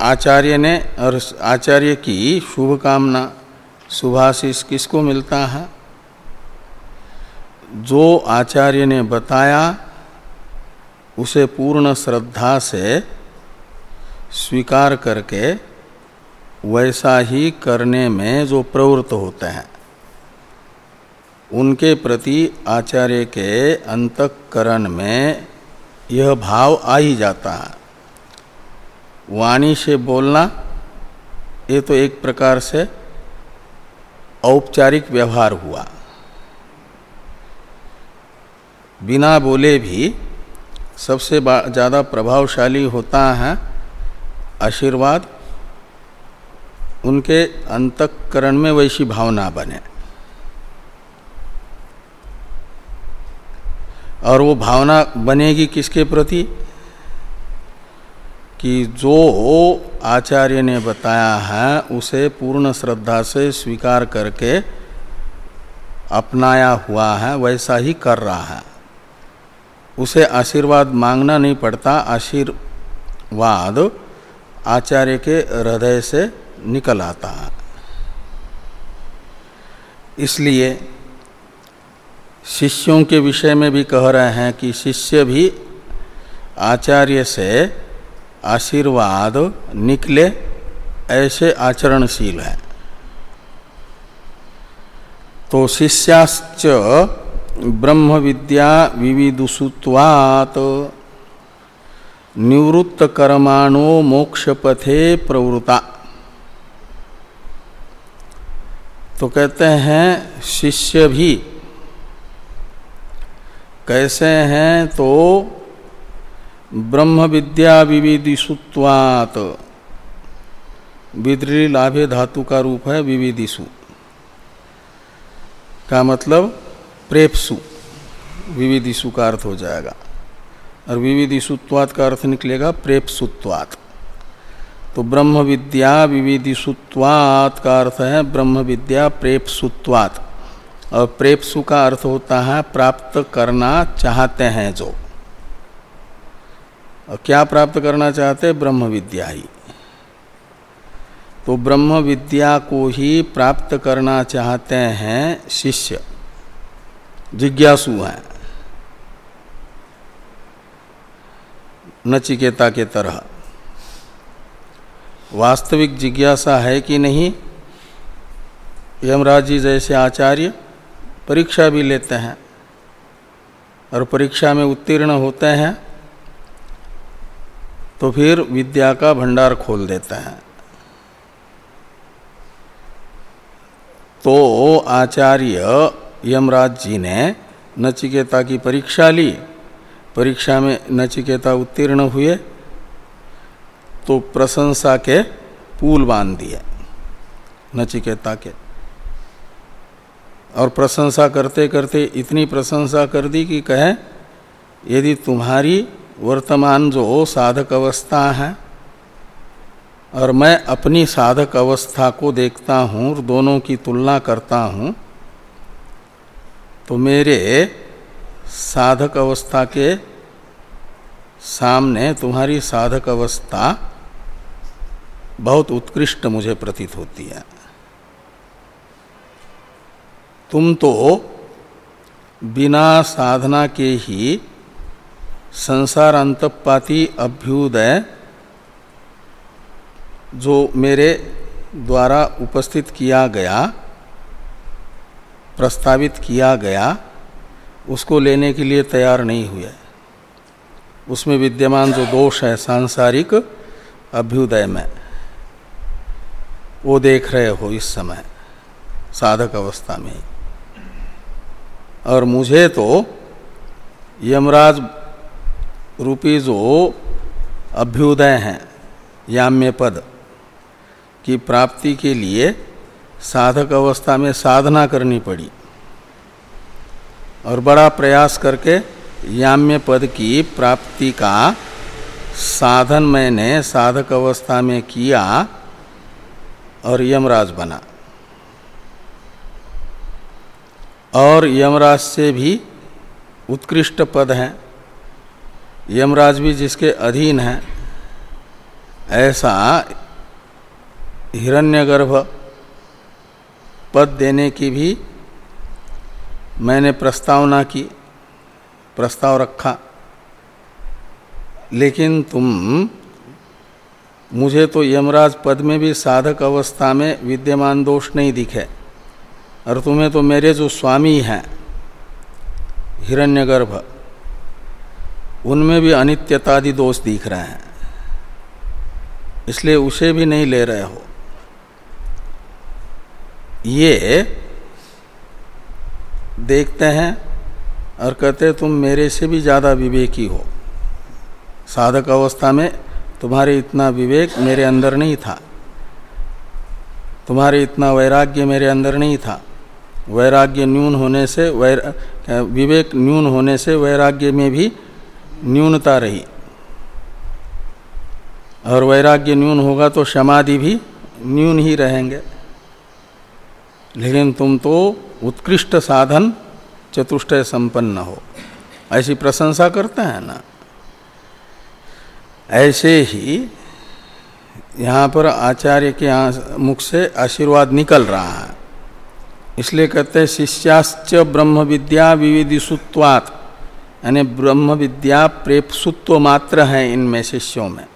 आचार्य ने और आचार्य की शुभ कामना शुभाशीष किसको मिलता है? जो आचार्य ने बताया, उसे पूर्ण श्रद्धा से स्वीकार करके वैसा ही करने में जो प्रवृत्त होते हैं, उनके प्रति आचार्य के अंतकरण में यह भाव आ ही जाता है। वाणी से बोलना, ये तो एक प्रकार से औपचारिक व्यवहार हुआ। बिना बोले भी सबसे ज़्यादा प्रभावशाली होता है आशीर्वाद। उनके अंतकरण में वैसी भावना बने। और वो भावना बनेगी किसके प्रति? कि जो आचार्य ने बताया है, उसे पूर्ण श्रद्धा से स्वीकार करके अपनाया हुआ है, वैसा ही कर रहा है। उसे आशीर्वाद मांगना नहीं पड़ता, आशीर्वाद आचार्य के हृदय से निकल आता है। इसलिए शिष्यों के विषय में भी कह रहे हैं कि शिष्य भी आचार्य से आशीर्वाद निकले, ऐसे आचरणशील है। तो शिष्याश्च ब्रह्म विद्या विविदुसुत्वात्, निवृत्त कर्माणो मोक्ष पथे प्रवृता। तो कहते हैं, शिष्य भी, कैसे हैं तो ब्रह्म विद्या विविदिशुत्वात विद्री लाभे धातु का रूप है विविदिशु का मतलब प्रेपसु। विविधिसु का अर्थ हो जाएगा। और विविधिसुत्वात का अर्थ निकलेगा प्रेपसुत्वात। तो ब्रह्म विद्या विविधिसुत्वात का अर्थ है ब्रह्म विद्या प्रेपसुत्वात। और प्रेपसु का अर्थ होता है प्राप्त करना चाहते हैं जो। और क्या प्राप्त करना चाहते? हैं ब्रह्म विद्या ही। तो ब्रह्म विद्या को ही प्राप्त करना चाहते हैं शिष्य। जिज्ञासु हैं। नचिकेता के तरह। वास्तविक जिज्ञासा है कि नहीं? यमराज जी जैसे आचार्य परीक्षा भी लेते हैं और परीक्षा में उत्तीर्ण होते हैं। तो फिर विद्या का भंडार खोल देते हैं। तो आचार्य यमराज जी ने नचिकेता की परीक्षा ली। परीक्षा में नचिकेता उत्तीर्ण हुए तो प्रशंसा के पुल बाँध दिए नचिकेता के। और प्रशंसा करते करते इतनी प्रशंसा कर दी कि कहे, यदि तुम्हारी वर्तमान जो साधक अवस्था है, और मैं अपनी साधक अवस्था को देखता हूँ, और दोनों की तुलना करता हूँ तो मेरे साधक अवस्था के सामने तुम्हारी साधक अवस्था बहुत उत्कृष्ट मुझे प्रतीत होती है। तुम तो बिना साधना के ही संसार अंतपाती अभ्युदय, जो मेरे द्वारा उपस्थित किया गया, प्रस्तावित किया गया, उसको लेने के लिए तैयार नहीं हुए। उसमें विद्यमान जो दोष है, सांसारिक अभ्युदय में, वो देख रहे हो इस समय, साधक अवस्था में और मुझे तो यमराज रूपी जो अभ्युदय हैं, याम्य पद, की प्राप्ति के लिए साधक अवस्था में साधना करनी पड़ी। और बड़ा प्रयास करके याम्य पद की प्राप्ति का साधन मैंने साधक अवस्था में किया और यमराज बना। और यमराज से भी उत्कृष्ट पद हैं। यमराज भी जिसके अधीन है, ऐसा हिरण्यगर्भ पद देने की भी मैंने प्रस्तावना की, प्रस्ताव रखा। लेकिन तुम, मुझे तो यमराज पद में भी साधक अवस्था में विद्यमान दोष नहीं दिखे, और तुम्हें तो मेरे जो स्वामी हैं, हिरण्यगर्भ उनमें भी अनित्यतादि दोष दिख रहे हैं। इसलिए उसे भी नहीं ले रहे हो। ये देखते हैं और कहते तुम मेरे से भी ज़्यादा विवेकी हो। साधक अवस्था में तुम्हारे इतना विवेक मेरे अंदर नहीं था। तुम्हारे इतना वैराग्य मेरे अंदर नहीं था। वैराग्य न्यून होने से वैर विवेक न्यून होने से वैराग्य में भी न्यूनता रही। और वैराग्य न्यून होगा तो समाधि भी न्यून ही रहेंगे। लेकिन तुम तो उत्कृष्ट साधन चतुष्टय संपन्न हो। ऐसी प्रशंसा करते हैं ना? ऐसे ही यहाँ पर आचार्य के मुख से आशीर्वाद निकल रहा है। इसलिए कहते हैं, शिष्याश्च ब्रह्म विद्या विविधिशुत्वात् यानी ब्रह्म विद्या प्रेपसुत्व मात्र है इनमें शिष्यों में।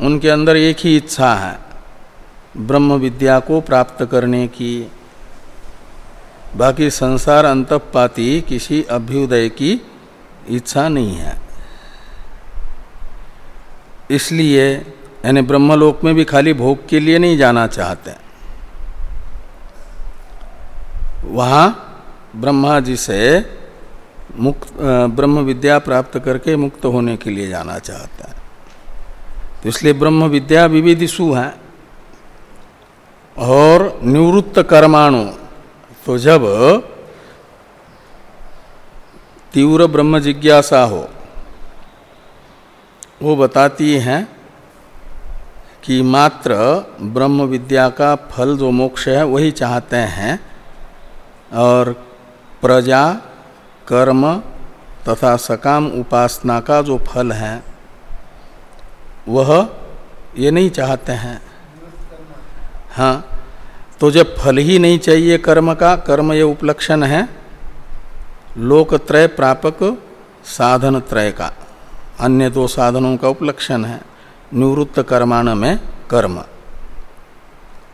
उनके अंदर एक ही इच्छा है, ब्रह्म विद्या को प्राप्त करने की। बाकी संसार अंतपाती किसी अभ्युदय की इच्छा नहीं है। इसलिए, यानी ब्रह्मलोक में भी खाली भोग के लिए नहीं जाना चाहते। वहाँ ब्रह्मा जी से मुक्त ब्रह्म विद्या प्राप्त करके मुक्त होने के लिए जाना चाहता है। तो इसलिए ब्रह्म विद्या विविधिशु है और निवृत्त कर्माणु। तो जब तीव्र ब्रह्म जिज्ञासा हो, वो बताती हैं कि मात्र ब्रह्म विद्या का फल जो मोक्ष है, वही चाहते हैं और प्रजा कर्म तथा सकाम उपासना का जो फल है, वह ये नहीं चाहते हैं। हाँ तो जब फल ही नहीं चाहिए कर्म का, कर्म ये उपलक्षण है लोकत्रय प्रापक साधन त्रय का, अन्य दो साधनों का उपलक्षण है, निवृत्त कर्माण में कर्म।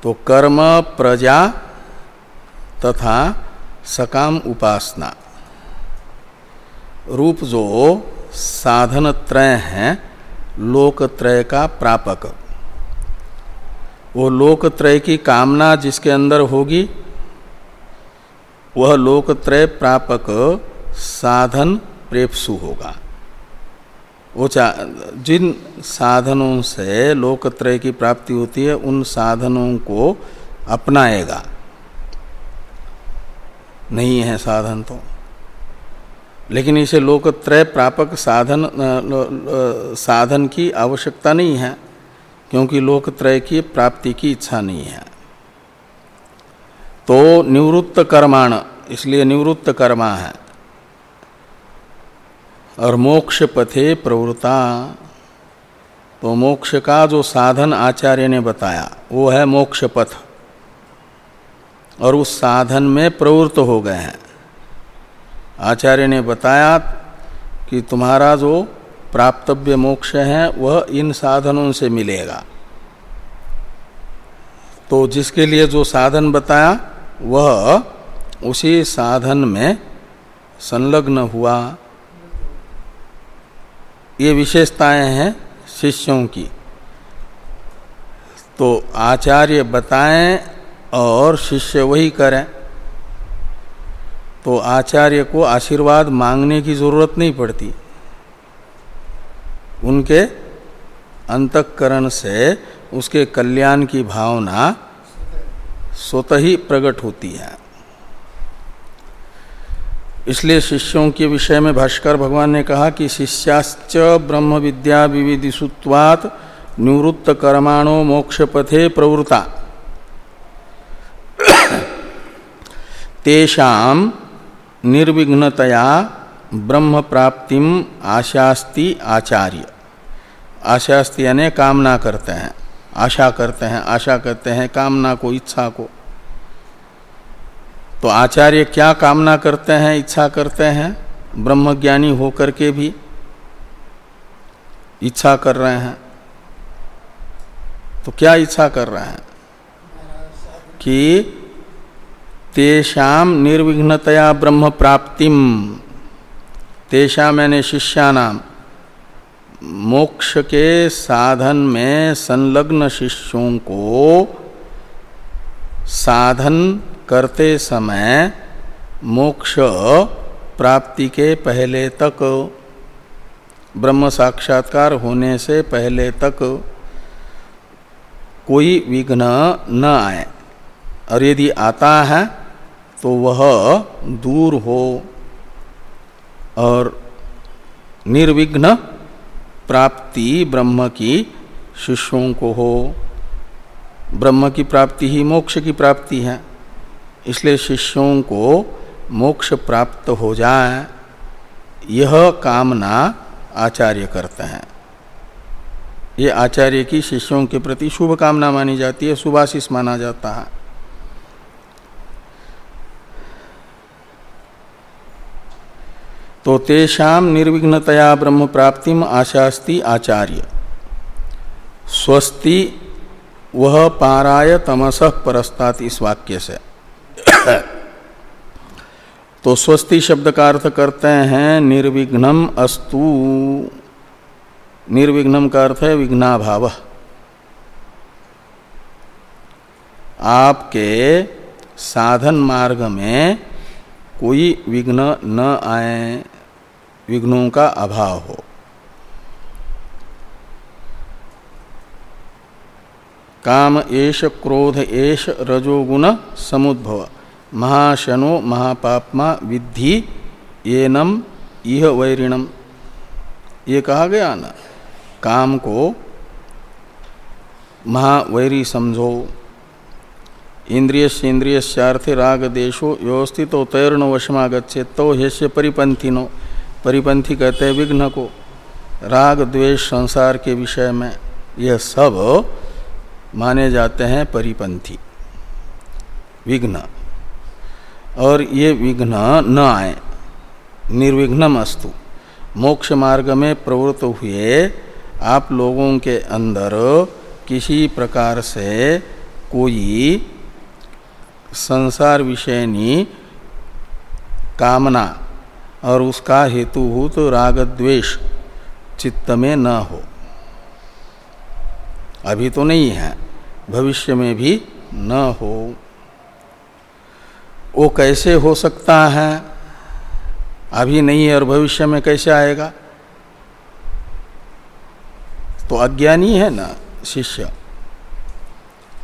तो कर्म, प्रजा तथा सकाम उपासना। रूप जो साधन त्रय हैं, लोकत्रय का प्रापक। वो लोकत्रय की कामना जिसके अंदर होगी, वह लोकत्रय प्रापक साधन प्रेपसु होगा। वो जिन साधनों से लोकत्रय की प्राप्ति होती है, उन साधनों को अपनाएगा। नहीं है साधन तो। लेकिन इसे लोकत्रय प्रापक साधन साधन की आवश्यकता नहीं है, क्योंकि लोकत्रय की प्राप्ति की इच्छा नहीं है। तो निवृत्त कर्माण, इसलिए निवृत्त कर्मा है। और मोक्ष पथे प्रवृत्ता तो मोक्ष का जो साधन आचार्य ने बताया, वो है मोक्ष पथ। और उस साधन में प्रवृत्त हो गए हैं। आचार्य ने बताया कि तुम्हारा जो प्राप्तव्य मोक्ष है, वह इन साधनों से मिलेगा। तो जिसके लिए जो साधन बताया, वह उसी साधन में संलग्न हुआ। ये विशेषताएँ हैं शिष्यों की। तो आचार्य बताएँ और शिष्य वही करें। तो आचार्य को आशीर्वाद मांगने की ज़रूरत नहीं पड़ती। उनके अंतकरण से उसके कल्याण की भावना स्वतः ही प्रकट होती है। इसलिए शिष्यों के विषय में भाष्कर भगवान ने कहा कि शिष्याश्च ब्रह्म विद्या विविधिशुत्वात् निवृत्त कर्माणो मोक्ष पथे प्रवृत्ता। *coughs* तेषाम निर्विघ्नतया ब्रह्म प्राप्ति आशास्ति आचार्य। आशास्ति यानी कामना करते हैं। आशा करते हैं, आशा करते हैं कामना को, इच्छा को। तो आचार्य क्या कामना करते हैं, इच्छा करते हैं? ब्रह्मज्ञानी होकर के भी इच्छा कर रहे हैं। तो क्या इच्छा कर रहे हैं? कि तेषाम निर्विघ्नतया ब्रह्म प्राप्तिम तेषा मैंने शिष्यानाम मोक्ष के साधन में संलग्न शिष्यों को साधन करते समय मोक्ष प्राप्ति के पहले तक। ब्रह्म साक्षात्कार होने से पहले तक कोई विघ्न न आए। और यदि आता है तो वह दूर हो और निर्विघ्न प्राप्ति ब्रह्म की शिष्यों को हो। ब्रह्म की प्राप्ति ही मोक्ष की प्राप्ति है। इसलिए शिष्यों को मोक्ष प्राप्त हो जाए, यह कामना आचार्य करते हैं। ये आचार्य की शिष्यों के प्रति शुभ कामना मानी जाती है सुभाषिष माना जाता है। तो तेषाम निर्विघ्नतया ब्रह्म प्राप्ति आशास्ति आचार्य। स्वस्ति वह पाराय तमस परस्तात इस वाक्य से। तो स्वस्ति शब्द का अर्थ करते हैं निर्विघ्नम अस्तु। निर्विघ्नम का अर्थ है विघ्नाभाव। आपके साधन मार्ग में कोई विघ्न न आए। विघ्नों का अभाव हो। काम एश क्रोध एश रजोगुण समुद्भव। महाशनो महापापमा विद्धि येनम इह वैरिणम। ये कहा गया ना, काम को महावैरी समझो। इंद्रिय इंद्रिय स्वार्थे राग देशो व्यवस्थित तैर्ण वशमागछे तो हेस्य परिपंथिनो परिपंथी कहते हैं विघ्न को। राग, द्वेष, संसार के विषय में यह सब माने जाते हैं परिपंथी। विघ्न। और ये विघ्न न आए। निर्विघ्नम अस्तु। मोक्ष मार्ग में प्रवृत्त हुए आप लोगों के अंदर किसी प्रकार से कोई संसार विषयनी कामना और उसका हेतुभूत राग द्वेष चित्त में न हो। अभी तो नहीं है, भविष्य में भी न हो। वो कैसे हो सकता है? अभी नहीं है और भविष्य में कैसे आएगा? तो अज्ञानी है ना, शिष्य।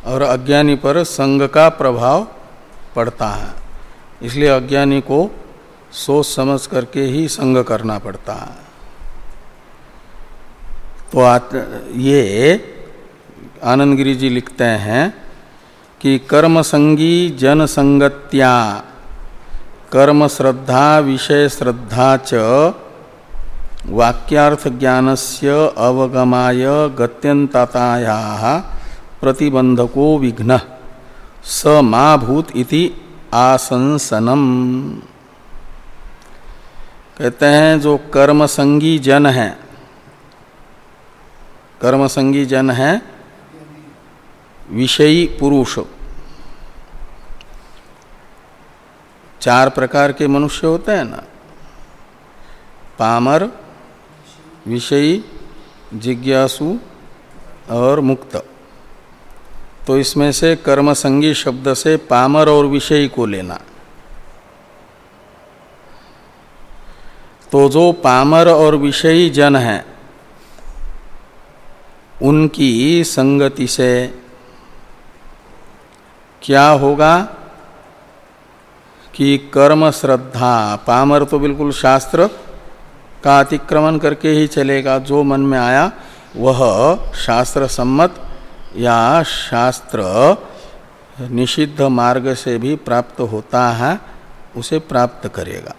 और अज्ञानी पर संग का प्रभाव पड़ता है। इसलिए अज्ञानी को सोच समझ करके ही संग करना पड़ता है। तो ये आनंद गिरी जी लिखते हैं कि कर्म संगी जन संगत्या, कर्म श्रद्धा विषय श्रद्धा च, वाक्यार्थ ज्ञानस्य अवगमाय गत्यंतताया प्रतिबंधको विघ्न स मा भूत इति आसंसनम। कहते हैं, जो कर्म संगी जन है। कर्म संगी जन है, विषयी पुरुष। चार प्रकार के मनुष्य होते हैं ना। पामर, विषयी, जिज्ञासु और मुक्त। तो इसमें से कर्मसंगी शब्द से पामर और विषयी को लेना। तो जो पामर और विषयी जन हैं, उनकी संगति से क्या होगा कि कर्म श्रद्धा, पामर तो बिल्कुल शास्त्र का अतिक्रमण करके ही चलेगा, जो मन में आया, वह शास्त्र सम्मत या शास्त्र निषिद्ध मार्ग से भी प्राप्त होता है, उसे प्राप्त करेगा।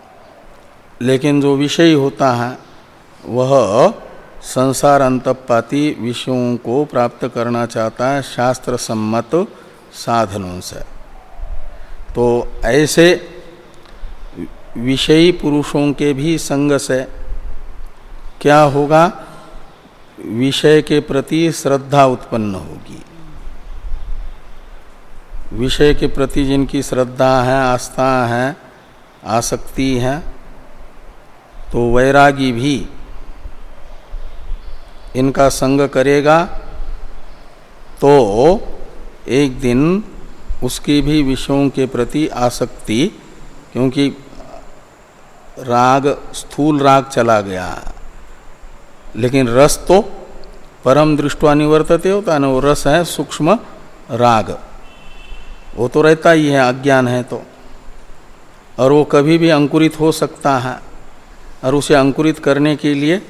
लेकिन जो विषय होता है, वह संसार अंतपाती विषयों को प्राप्त करना चाहता है शास्त्र सम्मत साधनों से। तो ऐसे विषयी पुरुषों के भी संग से क्या होगा? विषय के प्रति श्रद्धा उत्पन्न होगी। विषय के प्रति जिनकी श्रद्धा है, आस्था है, आसक्ति है तो वैरागी भी इनका संग करेगा। तो एक दिन उसकी भी विषयों के प्रति आसक्ति, क्योंकि राग, स्थूल राग चला गया। लेकिन रस तो परम दृष्टवा निवर्तते होता है ना, वो रस है सूक्ष्म राग। वो तो रहता ही है, अज्ञान है तो। और वो कभी भी अंकुरित हो सकता है। और उसे अंकुरित करने के लिए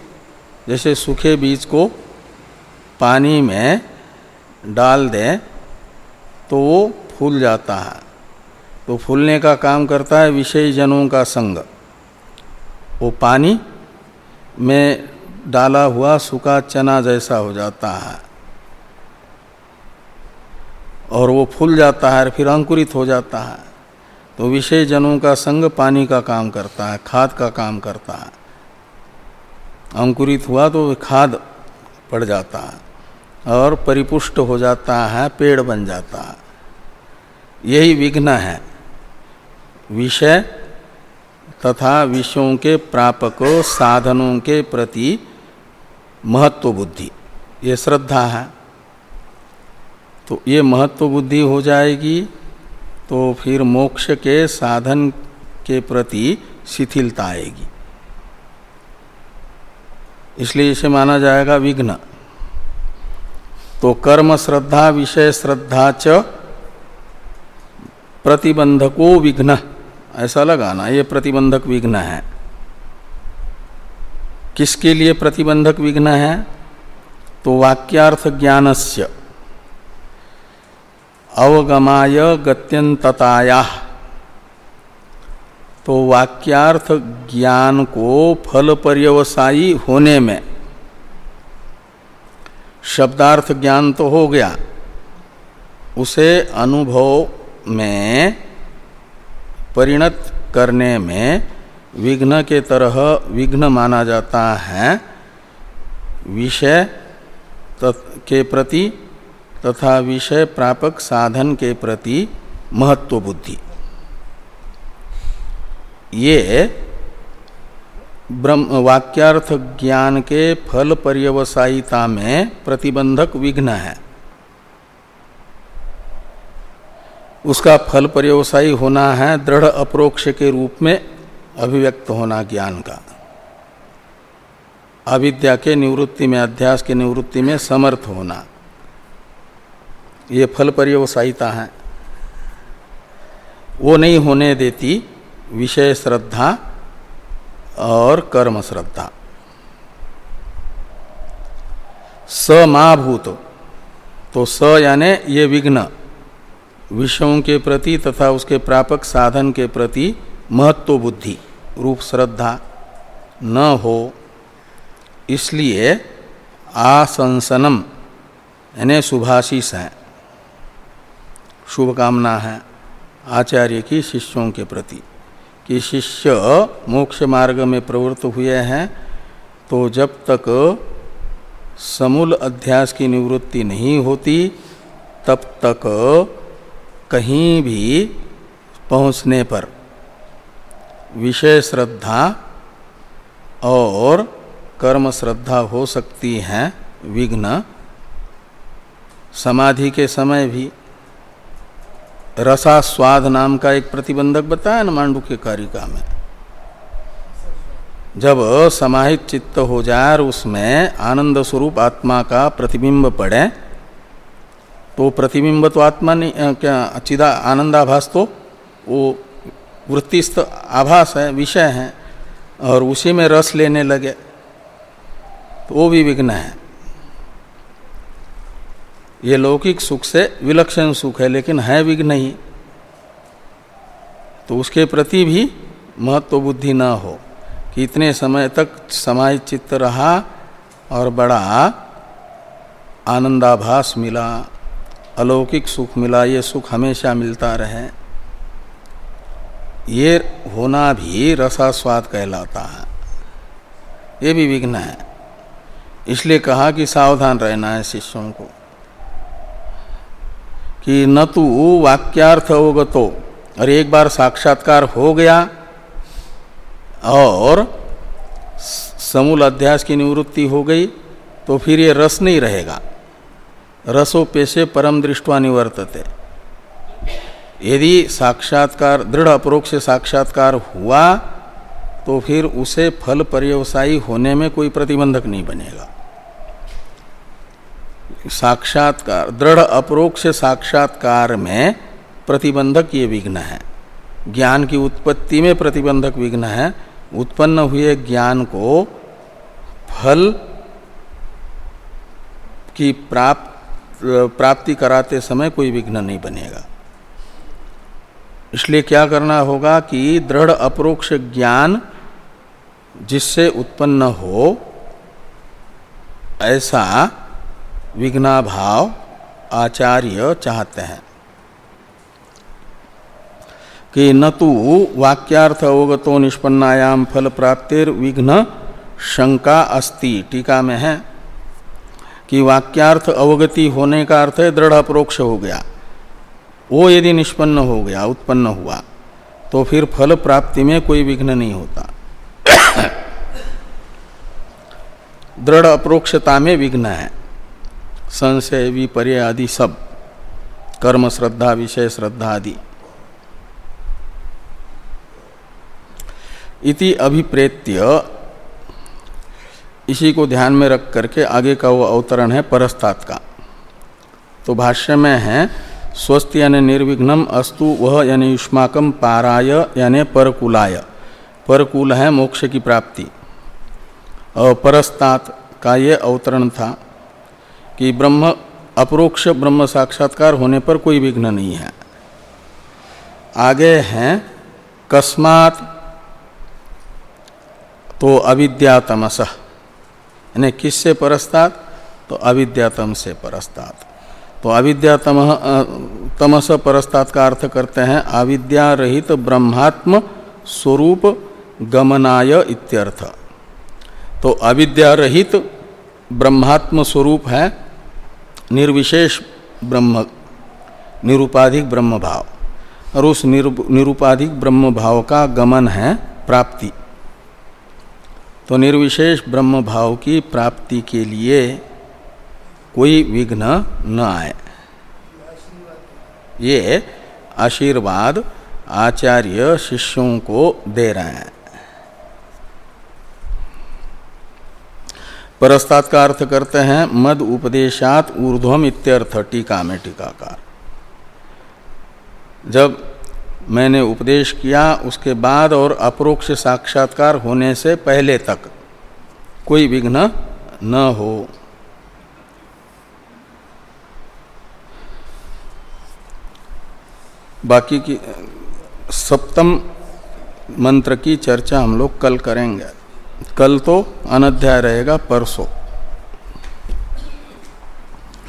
जैसे सूखे बीज को पानी में डाल दें तो वो फूल जाता है। तो फूलने का काम करता है विषय जनों का संग। वो पानी में डाला हुआ सूखा चना जैसा हो जाता है। और वो फूल जाता है और फिर अंकुरित हो जाता है। तो विषय जनों का संग पानी का काम करता है, खाद का काम करता है। अंकुरित हुआ तो खाद पड़ जाता है और परिपुष्ट हो जाता है, पेड़ बन जाता है। यही विघ्न है। विषय तथा विषयों के प्रापक साधनों के प्रति महत्व बुद्धि, ये श्रद्धा है। तो ये महत्व बुद्धि हो जाएगी तो फिर मोक्ष के साधन के प्रति शिथिलता आएगी। इसलिए इसे माना जाएगा विघ्न। तो कर्म श्रद्धा, विषय श्रद्धा च प्रतिबंधको विघ्न। ऐसा लगाना, ये प्रतिबंधक विघ्न है। किसके लिए प्रतिबंधक विघ्न है? तो वाक्यार्थ ज्ञानस्य। अवगमाय गत्यंतताया तो वाक्यार्थ ज्ञान को फल पर्यवसायी होने में। शब्दार्थ ज्ञान तो हो गया। उसे अनुभव में परिणत करने में विघ्न के तरह विघ्न माना जाता है। विषय के प्रति तथा विषय प्रापक साधन के प्रति महत्व बुद्धि। ये ब्रह्म, वाक्यार्थ ज्ञान के फल पर्यवसायिता में प्रतिबंधक विघ्न है। उसका फल पर्यवसायी होना है, दृढ़ अप्रोक्ष के रूप में अभिव्यक्त होना ज्ञान का। अविद्या के निवृत्ति में, अध्यास के निवृत्ति में समर्थ होना। ये फल पर्यवसायिता है वो नहीं होने देती विषय श्रद्धा और कर्म श्रद्धा। स भूत तो स यानि ये विघ्न, विषयों के प्रति तथा उसके प्रापक साधन के प्रति महत्व बुद्धि, रूप श्रद्धा न हो। इसलिए आसंसनम, यानी शुभाशीष है शुभ कामना है आचार्य की शिष्यों के प्रति कि शिष्य मोक्ष मार्ग में प्रवृत्त हुए हैं तो जब तक समूल अध्यास की निवृत्ति नहीं होती, तब तक कहीं भी पहुँचने पर विषय श्रद्धा और कर्म श्रद्धा हो सकती है, विघ्न समाधि के समय भी। रसा स्वाद नाम का एक प्रतिबंधक बताया ना मांडू के कारिका में। जब समाहित चित्त हो जाए और उसमें आनंद स्वरूप आत्मा का प्रतिबिंब पड़े तो प्रतिबिंब तो आत्मा नहीं क्या, चिदा आनंदाभास तो वो वृत्तिस्थ आभास है, विषय है, और उसी में रस लेने लगे तो वो भी विघ्न है। ये लौकिक सुख से विलक्षण सुख है, लेकिन है विघ्न ही तो उसके प्रति भी महत्व बुद्धि न हो कि इतने समय तक समाज चित्त रहा और बड़ा आनंदाभास मिला, अलौकिक सुख मिला, ये सुख हमेशा मिलता रहे। ये होना भी रसास्वाद कहलाता है। ये भी विघ्न है। इसलिए कहा कि सावधान रहना है शिष्यों को। कि न तो वाक्यार्थ अवगतो और एक बार साक्षात्कार हो गया, और समूल अध्यास की निवृत्ति हो गई तो फिर ये रस नहीं रहेगा। रसो पेशे परम दृष्टवा निवर्तते। यदि साक्षात्कार, दृढ़ अप्रोक्ष साक्षात्कार हुआ तो फिर उसे फल पर्यवसायी होने में कोई प्रतिबंधक नहीं बनेगा। साक्षात्कार, दृढ़ अप्रोक्ष साक्षात्कार में प्रतिबंधक ये विघ्न है। ज्ञान की उत्पत्ति में प्रतिबंधक विघ्न है। उत्पन्न हुए ज्ञान को फल की प्राप्त, प्राप्ति कराते समय कोई विघ्न नहीं बनेगा। इसलिए क्या करना होगा कि दृढ़ अप्रोक्ष ज्ञान जिससे उत्पन्न हो, ऐसा विघ्नाभाव आचार्य चाहते हैं। कि न तो वाक्यार्थ अवगतो निष्पन्नायाम फल प्राप्तिर विघ्न शंका अस्ति, टीका में है कि वाक्यार्थ अवगति होने का अर्थ है दृढ़ अप्रोक्ष हो गया। वो यदि निष्पन्न हो गया, उत्पन्न हुआ तो फिर फल प्राप्ति में कोई विघ्न नहीं होता। *coughs* दृढ़ अप्रोक्षता में विघ्न है। संशय विपर्य आदि सब, कर्म श्रद्धा, विषय श्रद्धा आदि। इति अभिप्रेत्य, इसी को ध्यान में रख करके आगे का वो अवतरण है परस्तात का। तो भाष्य में है स्वस्थ यानी निर्विघ्नम अस्तु वह यानी युष्माकम पाराय यानी परकुलाय। परकुल है मोक्ष की प्राप्ति। और परस्तात का ये अवतरण था। कि ब्रह्म, अप्रोक्ष ब्रह्म साक्षात्कार होने पर कोई विघ्न नहीं है। आगे हैं, कस्मात तो अविद्यातमस यानी किससे परस्तात? तो अविद्यातम से परस्तात। तो अविद्यातम तमस परस्तात का अर्थ करते हैं, अविद्या रहित ब्रह्मात्म स्वरूप गमनाय इत्यर्थ। तो अविद्या रहित ब्रह्मात्म स्वरूप है निर्विशेष ब्रह्म, निरुपाधिक ब्रह्म भाव और उस निरुपाधिक ब्रह्म भाव का गमन है प्राप्ति। तो निर्विशेष ब्रह्म भाव की प्राप्ति के लिए कोई विघ्न न आए। ये आशीर्वाद आचार्य शिष्यों को दे रहे हैं। परस्तात का अर्थ करते हैं, मद उपदेशात ऊर्ध्वम इत्यर्थ, टीका में टीकाकार। जब मैंने उपदेश किया, उसके बाद और अप्रोक्ष साक्षात्कार होने से पहले तक कोई विघ्न न हो। बाकी की सप्तम मंत्र की चर्चा हम लोग कल करेंगे। कल तो अनध्याय रहेगा परसों।